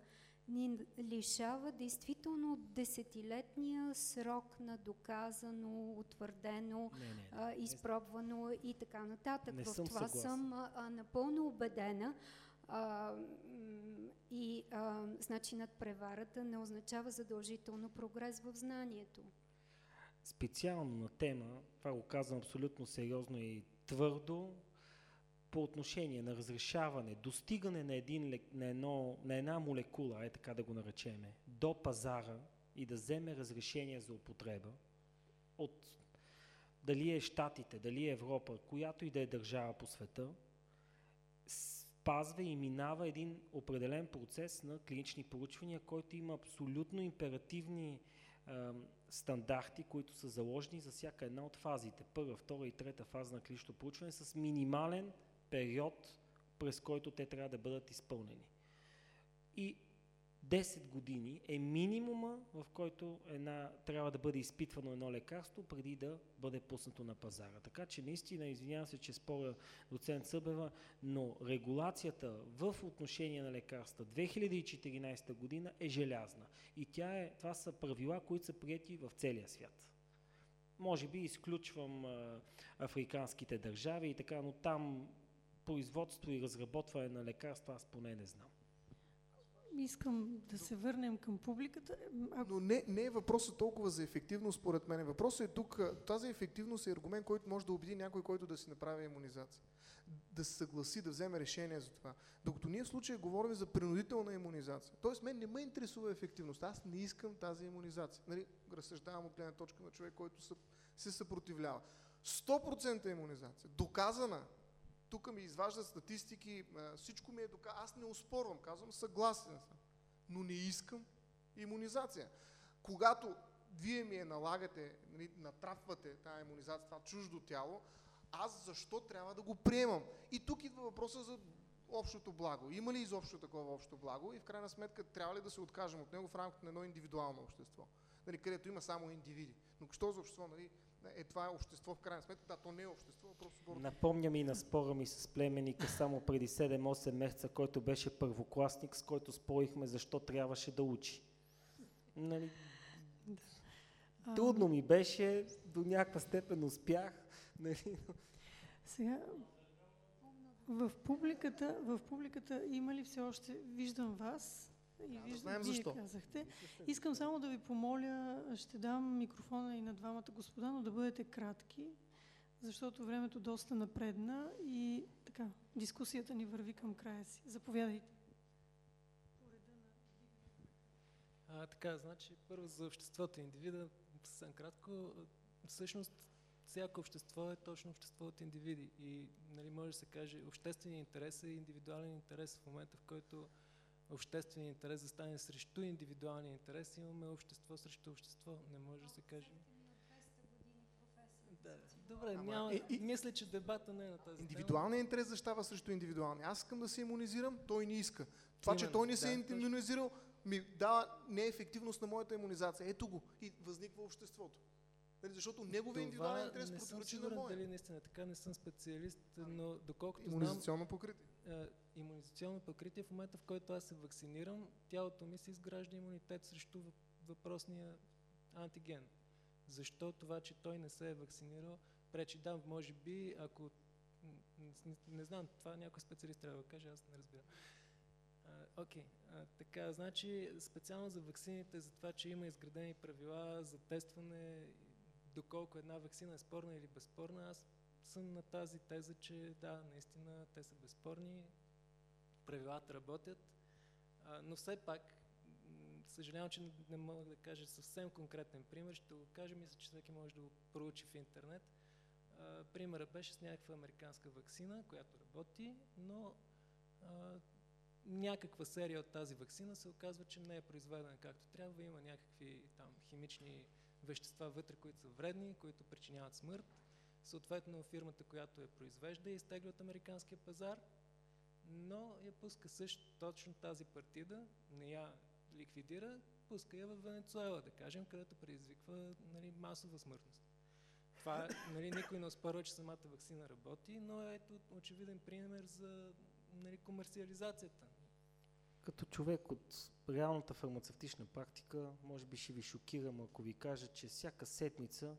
Speaker 4: ни лишава действително от десетилетния срок на доказано, утвърдено,
Speaker 2: Не, не,
Speaker 4: а, изпробвано и така нататък.
Speaker 2: Не
Speaker 4: в
Speaker 2: съм
Speaker 4: това
Speaker 2: съгласен.
Speaker 4: съм а, напълно убедена. А, и а, значи надпреварата не означава задължително прогрес в знанието.
Speaker 2: Специално на тема, това го казвам абсолютно сериозно и твърдо, по отношение на разрешаване, достигане на, един, на, едно, на една молекула, е така да го наречеме, до пазара и да вземе разрешение за употреба от дали е Штатите, дали е Европа, която и да е държава по света, спазва и минава един определен процес на клинични проучвания, който има абсолютно императивни а, стандарти, които са заложени за всяка една от фазите. Първа, втора и трета фаза на клинично проучване с минимален период, през който те трябва да бъдат изпълнени. И 10 години е минимума, в който една, трябва да бъде изпитвано едно лекарство, преди да бъде пуснато на пазара. Така че наистина, извинявам се, че споря доцент Събева, но регулацията в отношение на лекарства 2014 година е желязна. И тя е, това са правила, които са прияти в целия свят. Може би изключвам а, африканските държави и така, но там производство и разработване на лекарства аз поне не знам.
Speaker 3: Искам да се върнем към публиката. Ако...
Speaker 1: Но не, не е въпросът толкова за ефективност, според мен. Въпросът е тук, тази ефективност е аргумент, който може да убеди някой, който да си направи иммунизация. Да се съгласи, да вземе решение за това. Докато ние в случая говорим за принудителна иммунизация. Тоест, мен не ме интересува ефективност. Аз не искам тази иммунизация. Нали, разсъждавам от гледна точка на човек, който се, се съпротивлява. 100% иммунизация. Доказана. Тук ми изваждат статистики, всичко ми е доказано. Аз не успорвам, казвам съгласен съм. Но не искам иммунизация. Когато вие ми я налагате, нали, натрапвате тази иммунизация, това чуждо тяло, аз защо трябва да го приемам? И тук идва въпроса за общото благо. Има ли изобщо такова общо благо и в крайна сметка трябва ли да се откажем от него в рамките на едно индивидуално общество, нали, където има само индивиди. Но що за общество, нали, е това е общество в крайна сметка, да, то не е общество, а просто гордо.
Speaker 2: Напомня ми на спора ми с племенника само преди 7-8 месеца, който беше първокласник, с който спорихме защо трябваше да учи. Нали,
Speaker 3: А,
Speaker 2: трудно ми беше, до някаква степен успях. Нали,
Speaker 3: Сега, в публиката, в публиката има ли все още, виждам вас и
Speaker 1: Да, да
Speaker 3: виждам,
Speaker 1: знаем
Speaker 3: вие
Speaker 1: защо.
Speaker 3: казахте. Искам само да ви помоля, ще дам микрофона и на двамата господа, но да бъдете кратки, защото времето доста напредна и така, дискусията ни върви към края си. Заповядайте.
Speaker 5: А, така, значи, първо за обществото, индивида, съвсем кратко, всъщност всяко общество е точно общество от индивиди и нали, може да се каже, общественият интерес е индивидуален интерес в момента, в който общественият интерес застане срещу индивидуалния интерес, имаме общество срещу общество, не може да се каже. Да, добре,
Speaker 1: Ама,
Speaker 5: няма,
Speaker 1: е, и-
Speaker 5: мисля, че дебата не е на тази.
Speaker 1: Индивидуалният интерес защитава срещу индивидуалния. Аз искам да се иммунизирам, той не иска. Това, че той не се е
Speaker 5: да,
Speaker 1: иммунизирал, ми дава неефективност на моята иммунизация. Ето го. И възниква обществото. Нали, Защото неговия индивидуален интерес противоречи на моя.
Speaker 5: дали наистина е така, не съм специалист, но доколкото знам,
Speaker 1: Имунизационно покритие.
Speaker 5: Иммунизационно покритие в момента, в който аз се вакцинирам, тялото ми се изгражда имунитет срещу въп- въпросния антиген. Защо това, че той не се е вакцинирал, пречи? Да, може би, ако... Не, не знам, това някой специалист трябва да каже, аз не разбирам. Окей, а, така, значи специално за ваксините, за това, че има изградени правила за тестване, доколко една вакцина е спорна или безспорна, аз съм на тази теза, че да, наистина те са безспорни, правилата работят, а, но все пак, съжалявам, че не- мога да кажа съвсем конкретен пример, ще го кажа, мисля, че всеки може да го проучи в интернет. А, примерът беше с някаква американска вакцина, която работи, но а, някаква серия от тази вакцина се оказва, че не е произведена както трябва, има някакви там химични вещества вътре, които са вредни, които причиняват смърт. Съответно, фирмата, която я произвежда, я изтегля от американския пазар, но я пуска също точно тази партида, не я ликвидира, пуска я в Венецуела, да кажем, където предизвиква нали, масова смъртност. Това нали, никой не оспорва, че самата вакцина работи, но ето очевиден пример за нали, комерциализацията.
Speaker 2: Като човек от реалната фармацевтична практика, може би ще ви шокирам, ако ви кажа, че всяка седмица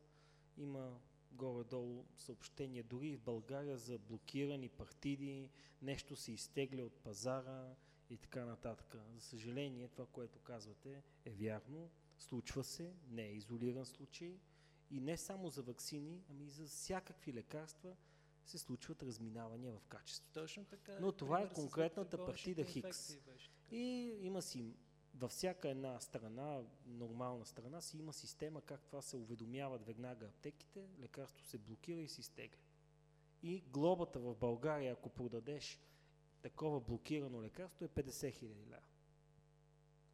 Speaker 2: има горе-долу съобщения, дори и в България за блокирани партиди, нещо се изтегля от пазара и така нататък. За съжаление, това, което казвате, е вярно. Случва се, не е изолиран случай. И не само за вакцини, ами и за всякакви лекарства се случват разминавания в качеството.
Speaker 5: Точно така.
Speaker 2: Но това е конкретната партида Хикс. И има си, във всяка една страна, нормална страна, си има система как това се уведомяват веднага аптеките, лекарство се блокира и се изтегля. И глобата в България, ако продадеш такова блокирано лекарство, е 50 000 лева.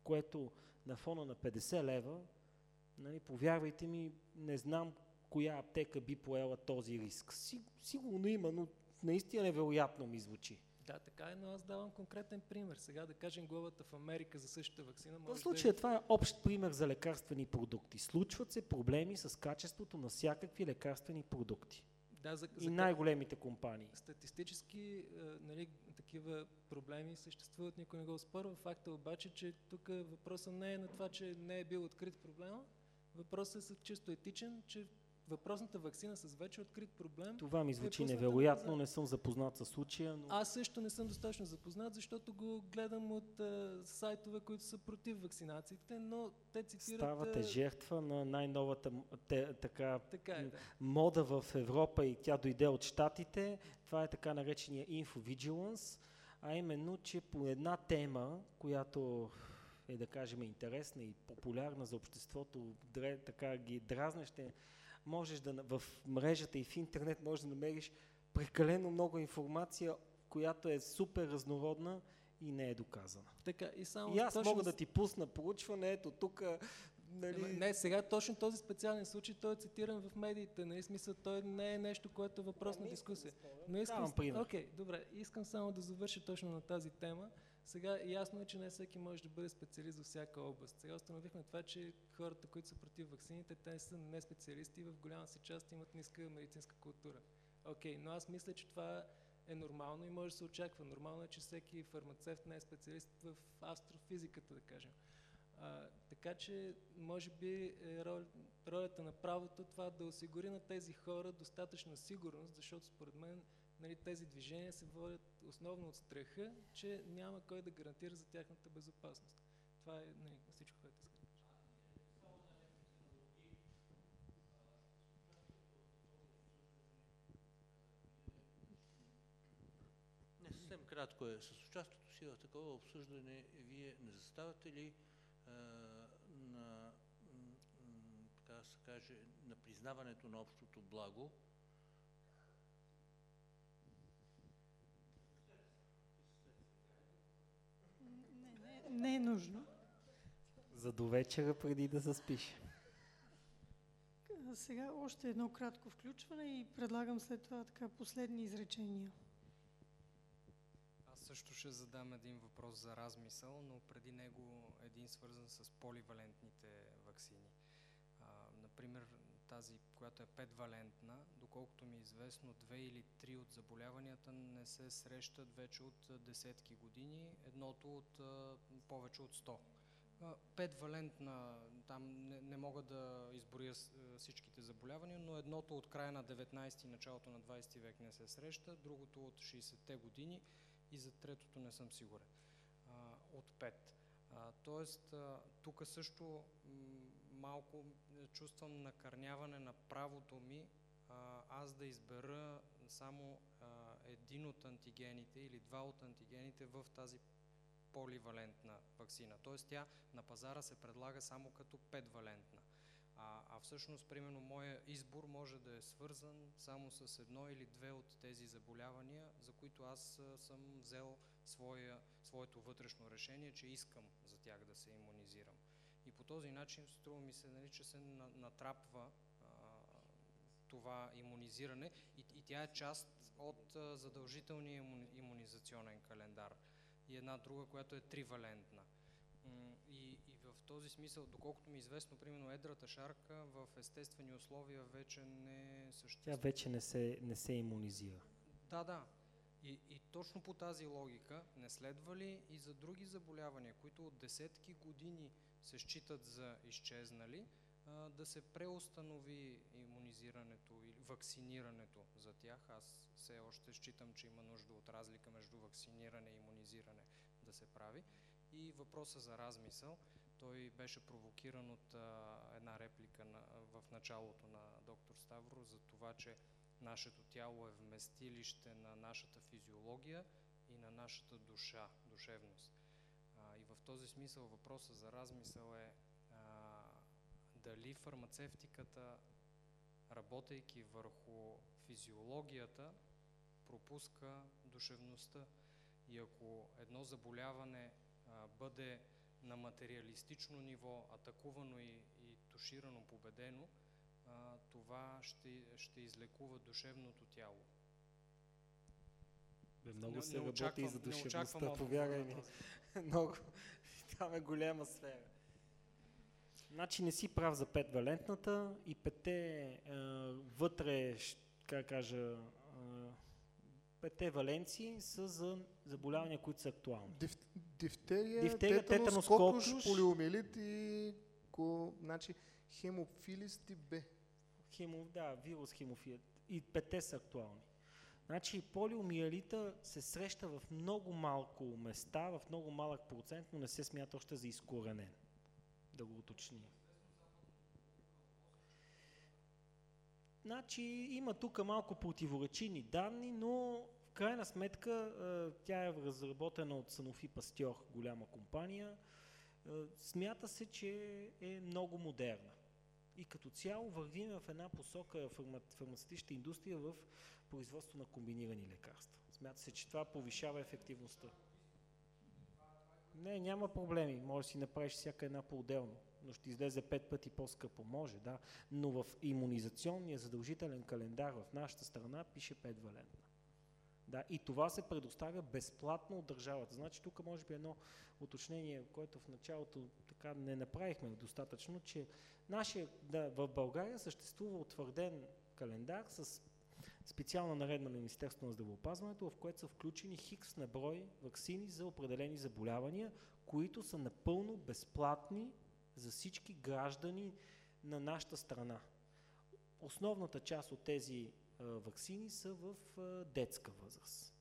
Speaker 2: Което на фона на 50 лева, нали, повярвайте ми, не знам коя аптека би поела този риск. Си, сигурно има, но наистина невероятно ми звучи.
Speaker 5: Да, така е, но аз давам конкретен пример. Сега да кажем главата в Америка за същата вакцина.
Speaker 2: В случая
Speaker 5: да
Speaker 2: това е общ пример за лекарствени продукти. Случват се проблеми с качеството на всякакви лекарствени продукти.
Speaker 5: е, да, за,
Speaker 2: И най-големите компании.
Speaker 5: Статистически е, нали, такива проблеми съществуват, никой не го спорва. Факта обаче, че тук въпросът не е на това, че не е бил открит проблема. Въпросът е чисто етичен, че въпросната вакцина с вече открит проблем.
Speaker 2: Това ми
Speaker 5: е
Speaker 2: звучи невероятно, не съм запознат с случая, но
Speaker 5: Аз също не съм достатъчно запознат, защото го гледам от а, сайтове, които са против вакцинациите, но те цитират...
Speaker 2: ставате жертва на най-новата те, така,
Speaker 5: Така е, да.
Speaker 2: мода в Европа и тя дойде от Штатите. Това е така наречения инфовигиланс, а именно, че по една тема, която е да кажем интересна и популярна за обществото, дре, така ги дразнеще, можеш да в мрежата и в интернет можеш да намериш прекалено много информация, която е супер разнородна и не е доказана.
Speaker 5: Така, и само
Speaker 2: И аз
Speaker 5: точно
Speaker 2: мога да ти пусна проучване, ето тук, нали,
Speaker 5: Не, сега точно този специален случай той е цитиран в медиите. Нали? Смисъл, той не е нещо, което е въпрос на дискусия. Но искам,
Speaker 2: Давам пример.
Speaker 5: Окей, добре. Искам само да завърша точно на тази тема. Сега ясно е, че не всеки може да бъде специалист във всяка област. Сега установихме това, че хората, които са против вакцините, те са не специалисти и в голяма си част имат ниска медицинска култура. Окей, но аз мисля, че това е нормално и може да се очаква. Нормално е, че всеки фармацевт не е специалист в астрофизиката, да кажем. А, така че, може би, е рол, ролята на правото това да осигури на тези хора достатъчна сигурност, защото според мен нали, тези движения се водят основно от страха, че няма кой да гарантира за тяхната безопасност. Това е нали, всичко, което искам.
Speaker 7: Не, съвсем кратко е. С участието си в такова обсъждане, вие не заставате ли а, на, така да се каже, на признаването на общото благо?
Speaker 3: Не, е нужно.
Speaker 2: за до вечера преди да заспиш.
Speaker 3: Сега още едно кратко включване и предлагам след това така последни изречения.
Speaker 6: Аз също ще задам един въпрос за размисъл, но преди него един свързан с поливалентните вакцини. А, например, тази, която е петвалентна, доколкото ми е известно, две или три от заболяванията не се срещат вече от десетки години, едното от повече от 100. А, Петвалентна, там не, не мога да а, всичките заболявания, но едното от края на 19 и началото на 20 век не се среща, другото от 60-те години и за третото не съм сигурен. От 5. А, тоест, тук също малко чувствам накърняване на правото ми аз да избера само един от антигените или два от антигените в тази поливалентна вакцина. Тоест тя на пазара се предлага само като петвалентна. А, а всъщност, примерно, моя избор може да е свързан само с едно или две от тези заболявания, за които аз съм взел своя, своето вътрешно решение, че искам за тях да се иммунизирам. Този начин, струва ми се, нали, че се на- натрапва а, това иммунизиране и, и тя е част от а, задължителния имунизационен календар. И една друга, която е тривалентна. И, и в този смисъл, доколкото ми е известно, примерно едрата шарка в естествени условия вече не съществува.
Speaker 2: Тя вече не се, не се иммунизира.
Speaker 6: Да, да. И, и точно по тази логика не следва ли и за други заболявания, които от десетки години се считат за изчезнали, да се преустанови иммунизирането или вакцинирането за тях. Аз все още считам, че има нужда от разлика между вакциниране и иммунизиране да се прави. И въпроса за размисъл, той беше провокиран от една реплика в началото на доктор Ставро за това, че нашето тяло е вместилище на нашата физиология и на нашата душа, душевност. Този смисъл въпроса за размисъл е а, дали фармацевтиката, работейки върху физиологията, пропуска душевността. И ако едно заболяване а, бъде на материалистично ниво, атакувано и, и туширано, победено, а, това ще, ще излекува душевното тяло.
Speaker 2: Бе, много
Speaker 6: Не-
Speaker 2: се
Speaker 6: не
Speaker 2: работи и
Speaker 6: очаквам-
Speaker 2: за
Speaker 6: не очаквам
Speaker 2: душевността, повярвай ми. много. Там е голяма сфера. Значи не си прав за петвалентната и пете а, вътре, как кажа, а, пете валенции са за заболявания, които са актуални.
Speaker 1: Диф, дифтерия,
Speaker 2: Дифтерия,
Speaker 1: коклюш,
Speaker 2: коклюш.
Speaker 1: полиомиелит и ко, значи, хемофилис тип Б.
Speaker 2: Хемо, да, вирус хемофилия. И пете са актуални. Значи полиомиелита се среща в много малко места, в много малък процент, но не се смята още за изкоренен. Да го уточним. Значи има тук малко противоречини данни, но в крайна сметка е, тя е разработена от Sanofi Pasteur, голяма компания. Е, Смята се, че е много модерна. И като цяло вървим в една посока фарма, фармацевтичната индустрия в производство на комбинирани лекарства. Смята се, че това повишава ефективността. Не, няма проблеми. Може да си направиш всяка една по-отделно. Но ще излезе пет пъти по-скъпо. Може, да. Но в иммунизационния задължителен календар в нашата страна пише 5 валентна. Да, и това се предоставя безплатно от държавата. Значи тук може би едно уточнение, което в началото така не направихме достатъчно, че нашия, да, в България съществува утвърден календар с специална наредба на Министерството на здравеопазването, в което са включени хикс на брой вакцини за определени заболявания, които са напълно безплатни за всички граждани на нашата страна. Основната част от тези вакцини са в детска възраст.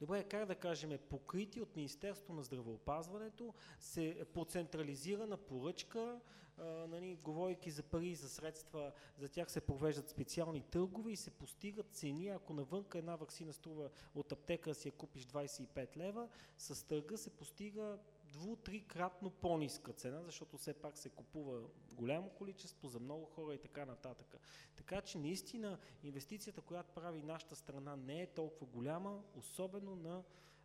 Speaker 2: Добре, как да кажем, покрити от Министерството на здравеопазването, се по централизирана поръчка, а, нали, говорейки за пари за средства, за тях се провеждат специални търгове и се постигат цени, ако навънка една вакцина струва от аптека си я купиш 25 лева, с търга се постига дву-три кратно по-ниска цена, защото все пак се купува голямо количество за много хора и така нататък. Така че наистина инвестицията, която прави нашата страна не е толкова голяма, особено на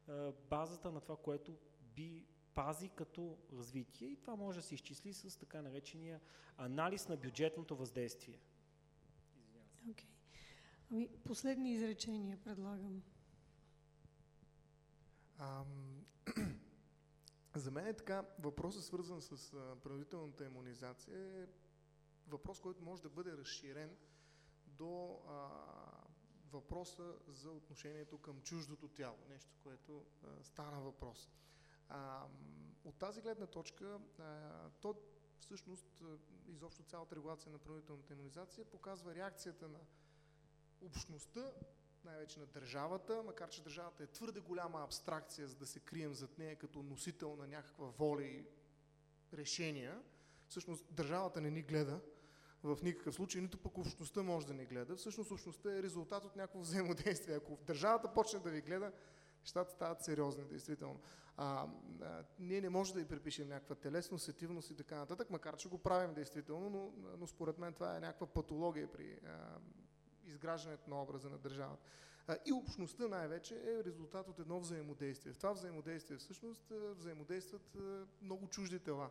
Speaker 2: е, базата на това, което би пази като развитие и това може да се изчисли с така наречения анализ на бюджетното въздействие.
Speaker 3: Окей. Ами, последни изречения предлагам.
Speaker 1: Ам, за мен е така, въпросът свързан с принудителната иммунизация е въпрос, който може да бъде разширен до а, въпроса за отношението към чуждото тяло. Нещо, което а, стана въпрос. А, от тази гледна точка, а, то всъщност изобщо цялата регулация на принудителната иммунизация показва реакцията на общността, най-вече на държавата, макар че държавата е твърде голяма абстракция, за да се крием зад нея като носител на някаква воля и решения. Всъщност държавата не ни гледа в никакъв случай, нито пък общността може да ни гледа. Всъщност общността е резултат от някакво взаимодействие. Ако държавата почне да ви гледа, нещата стават сериозни, действително. А, а, ние не можем да й припишем някаква телесност, сетивност и така нататък, макар че го правим действително, но, но според мен това е някаква патология при а, изграждането на образа на държавата. И общността най-вече е резултат от едно взаимодействие. В това взаимодействие всъщност взаимодействат много чужди тела.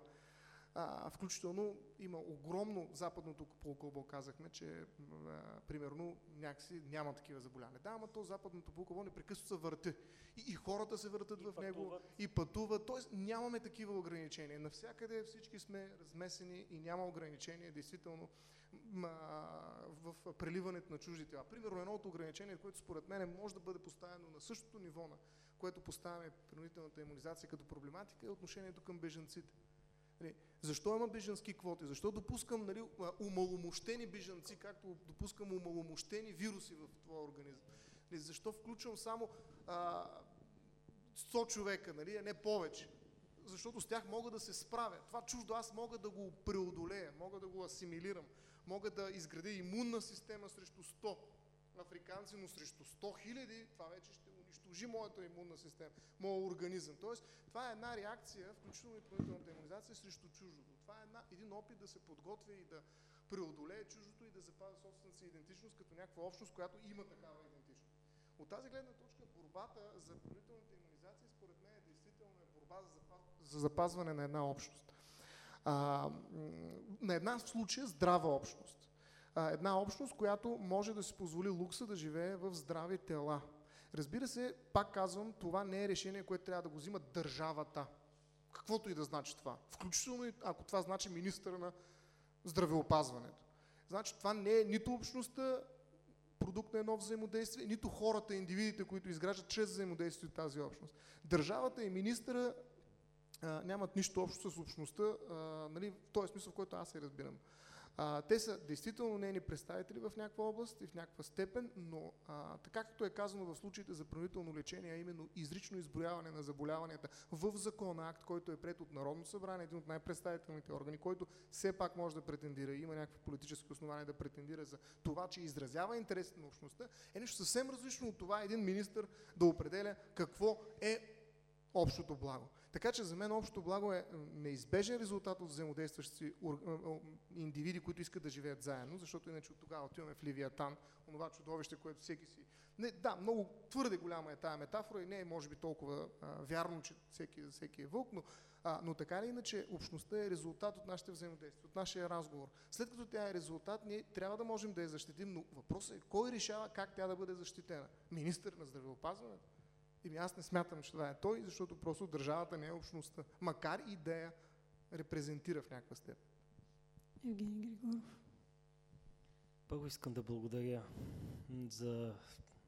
Speaker 1: А, включително има огромно западното полукълбо, казахме, че а, примерно някакси няма такива заболявания. Да, ама то западното полукълбо непрекъснато се върти. И, и хората се въртат
Speaker 2: И
Speaker 1: в него,
Speaker 2: пътуват.
Speaker 1: и пътуват. Тоест нямаме такива ограничения. Навсякъде всички сме размесени и няма ограничения, действително, в преливането на чужди тела. Примерно едно от ограничения, което според мен може да бъде поставено на същото ниво на което поставяме принудителната иммунизация като проблематика, е отношението към бежанците. Нали, защо има бежански квоти? Защо допускам нали, умаломощени бежанци, както допускам умаломощени вируси в твоя организъм? Нали, защо включвам само а, 100 човека, нали, а не повече? Защото с тях мога да се справя. Това чуждо аз мога да го преодолея, мога да го асимилирам, мога да изградя имунна система срещу 100 африканци, но срещу 100 хиляди това вече ще унищожи моята имунна система, моят организъм. Тоест, това е една реакция, включително и принудителната иммунизация, срещу чуждото. Това е една, един опит да се подготвя и да преодолее чуждото и да запази собствената си идентичност като някаква общност, която има такава идентичност. От тази гледна точка борбата за принудителната иммунизация според мен е действително е борба за запазване на една общност. А, на една в случая здрава общност. А, една общност, която може да си позволи лукса да живее в здрави тела. Разбира се, пак казвам, това не е решение, което трябва да го взима държавата. Каквото и да значи това. Включително и ако това значи министъра на здравеопазването. Значи това не е нито общността, продукт на едно взаимодействие, нито хората, индивидите, които изграждат чрез взаимодействие от тази общност. Държавата и министъра а, нямат нищо общо с общността, а, нали, в този смисъл, в който аз се разбирам. А, те са действително нейни представители в някаква област и в някаква степен, но а, така както е казано в случаите за принудително лечение, а именно изрично изброяване на заболяванията в закона, акт, който е пред от Народно събрание, един от най-представителните органи, който все пак може да претендира, има някакви политически основания да претендира за това, че изразява интересите на общността, е нещо съвсем различно от това един министр да определя какво е общото благо. Така че за мен общото благо е неизбежен резултат от взаимодействащи индивиди, които искат да живеят заедно, защото иначе от тогава отиваме в Ливиатан, онова чудовище, което всеки си... Не, да, много твърде голяма е тая метафора и не е може би толкова а, вярно, че всеки, всеки е вълк, но, а, но така или иначе общността е резултат от нашите взаимодействия, от нашия разговор. След като тя е резултат, ние трябва да можем да я защитим, но въпросът е кой решава как тя да бъде защитена? Министър на здравеопазването? Ими аз не смятам, че това е той, защото просто държавата не е общността. Макар и да я репрезентира в някаква степен.
Speaker 9: Евгений Григоров.
Speaker 2: Първо искам да благодаря за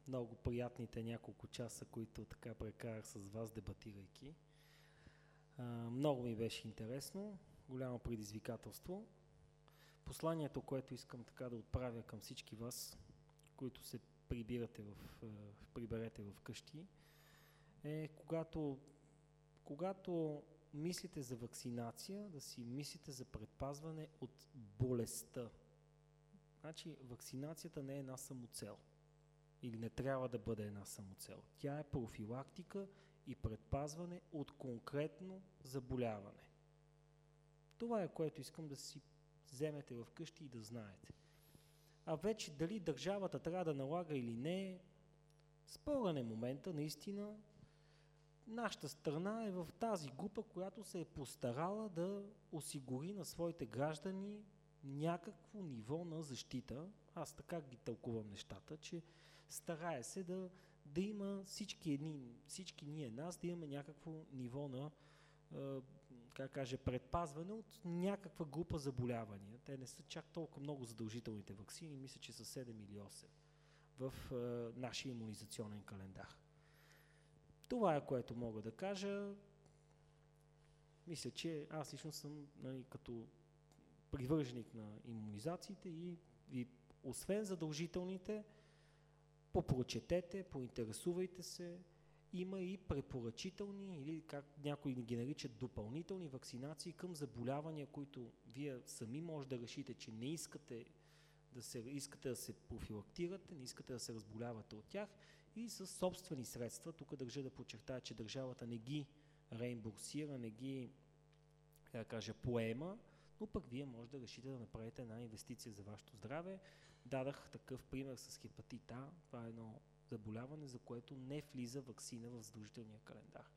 Speaker 2: много приятните няколко часа, които така прекарах с вас, дебатирайки. А, много ми беше интересно, голямо предизвикателство. Посланието, което искам така да отправя към всички вас, които се прибирате в, приберете в къщи, е когато, когато мислите за вакцинация, да си мислите за предпазване от болестта. Значи, вакцинацията не е една самоцел. Или не трябва да бъде една самоцел. Тя е профилактика и предпазване от конкретно заболяване. Това е което искам да си вземете в къщи и да знаете. А вече дали държавата трябва да налага или не, спорен е момента, наистина, нашата страна е в тази група, която се е постарала да осигури на своите граждани някакво ниво на защита. Аз така ги тълкувам нещата, че старае се да, да има всички, едни, всички ние нас, да имаме някакво ниво на как каже, предпазване от някаква група заболявания. Те не са чак толкова много задължителните вакцини, мисля, че са 7 или 8 в е, нашия иммунизационен календар. Това е което мога да кажа. Мисля, че аз лично съм нали, като привърженик на иммунизациите и, и освен задължителните, попрочетете, поинтересувайте се, има и препоръчителни или как някои ги наричат допълнителни вакцинации към заболявания, които вие сами може да решите, че не искате да се, искате да се профилактирате, не искате да се разболявате от тях и с собствени средства. Тук държа да подчертая, че държавата не ги реимбурсира, не ги да кажа, поема, но пък вие може да решите да направите една инвестиция за вашето здраве. Дадах такъв пример с хепатит А. Това е едно заболяване, за което не влиза вакцина в задължителния календар.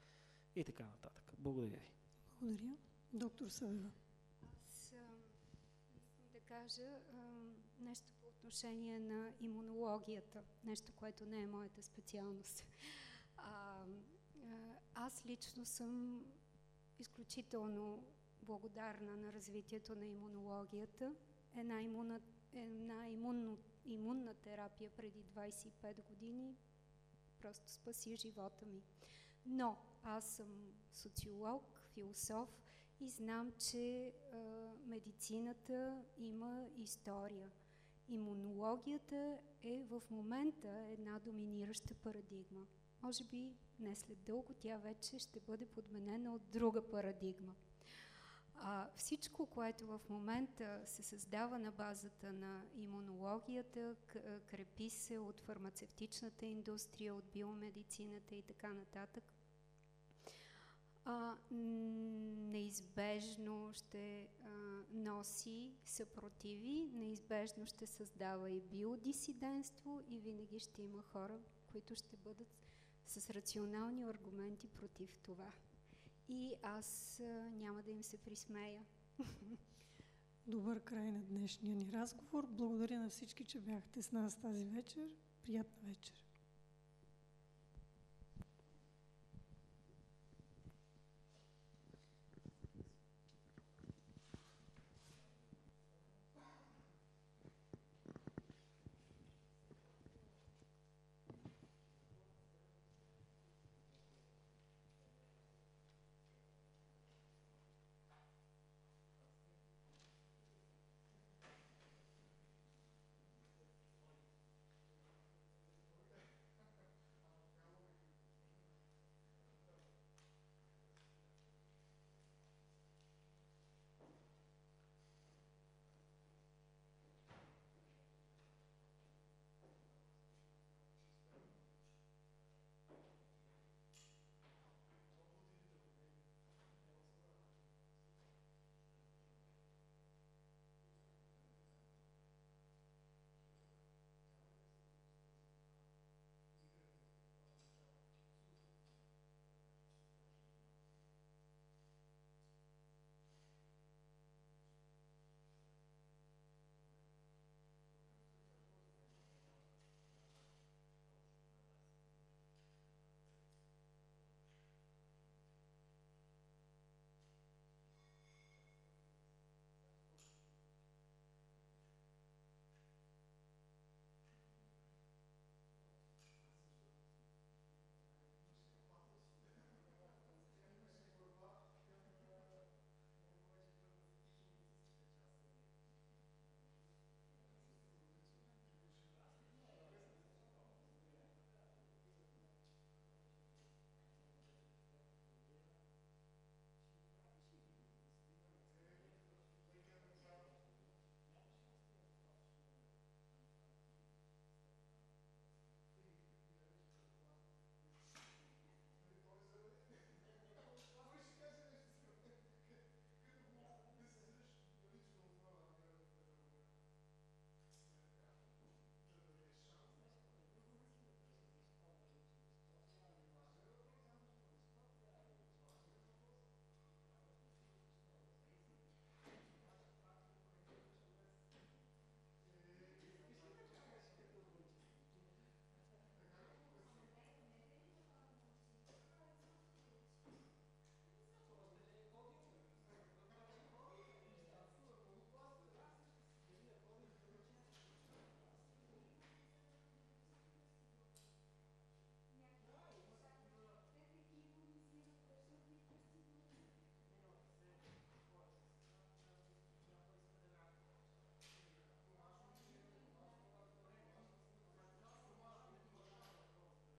Speaker 2: И така нататък. Благодаря ви.
Speaker 9: Благодаря. Доктор Савева.
Speaker 4: Аз искам да кажа а, нещо отношение на имунологията, нещо, което не е моята специалност. А, аз лично съм изключително благодарна на развитието на имунологията. Една, имуна, една имунно, имунна терапия преди 25 години просто спаси живота ми. Но аз съм социолог, философ и знам, че а, медицината има история. Имунологията е в момента една доминираща парадигма. Може би не след дълго тя вече ще бъде подменена от друга парадигма. А, всичко, което в момента се създава на базата на имунологията, крепи се от фармацевтичната индустрия, от биомедицината и така нататък, а, неизбежно ще а, носи съпротиви, неизбежно ще създава и биодисиденство и винаги ще има хора, които ще бъдат с рационални аргументи против това. И аз а, няма да им се присмея.
Speaker 9: Добър край на днешния ни разговор. Благодаря на всички, че бяхте с нас тази вечер. Приятна вечер.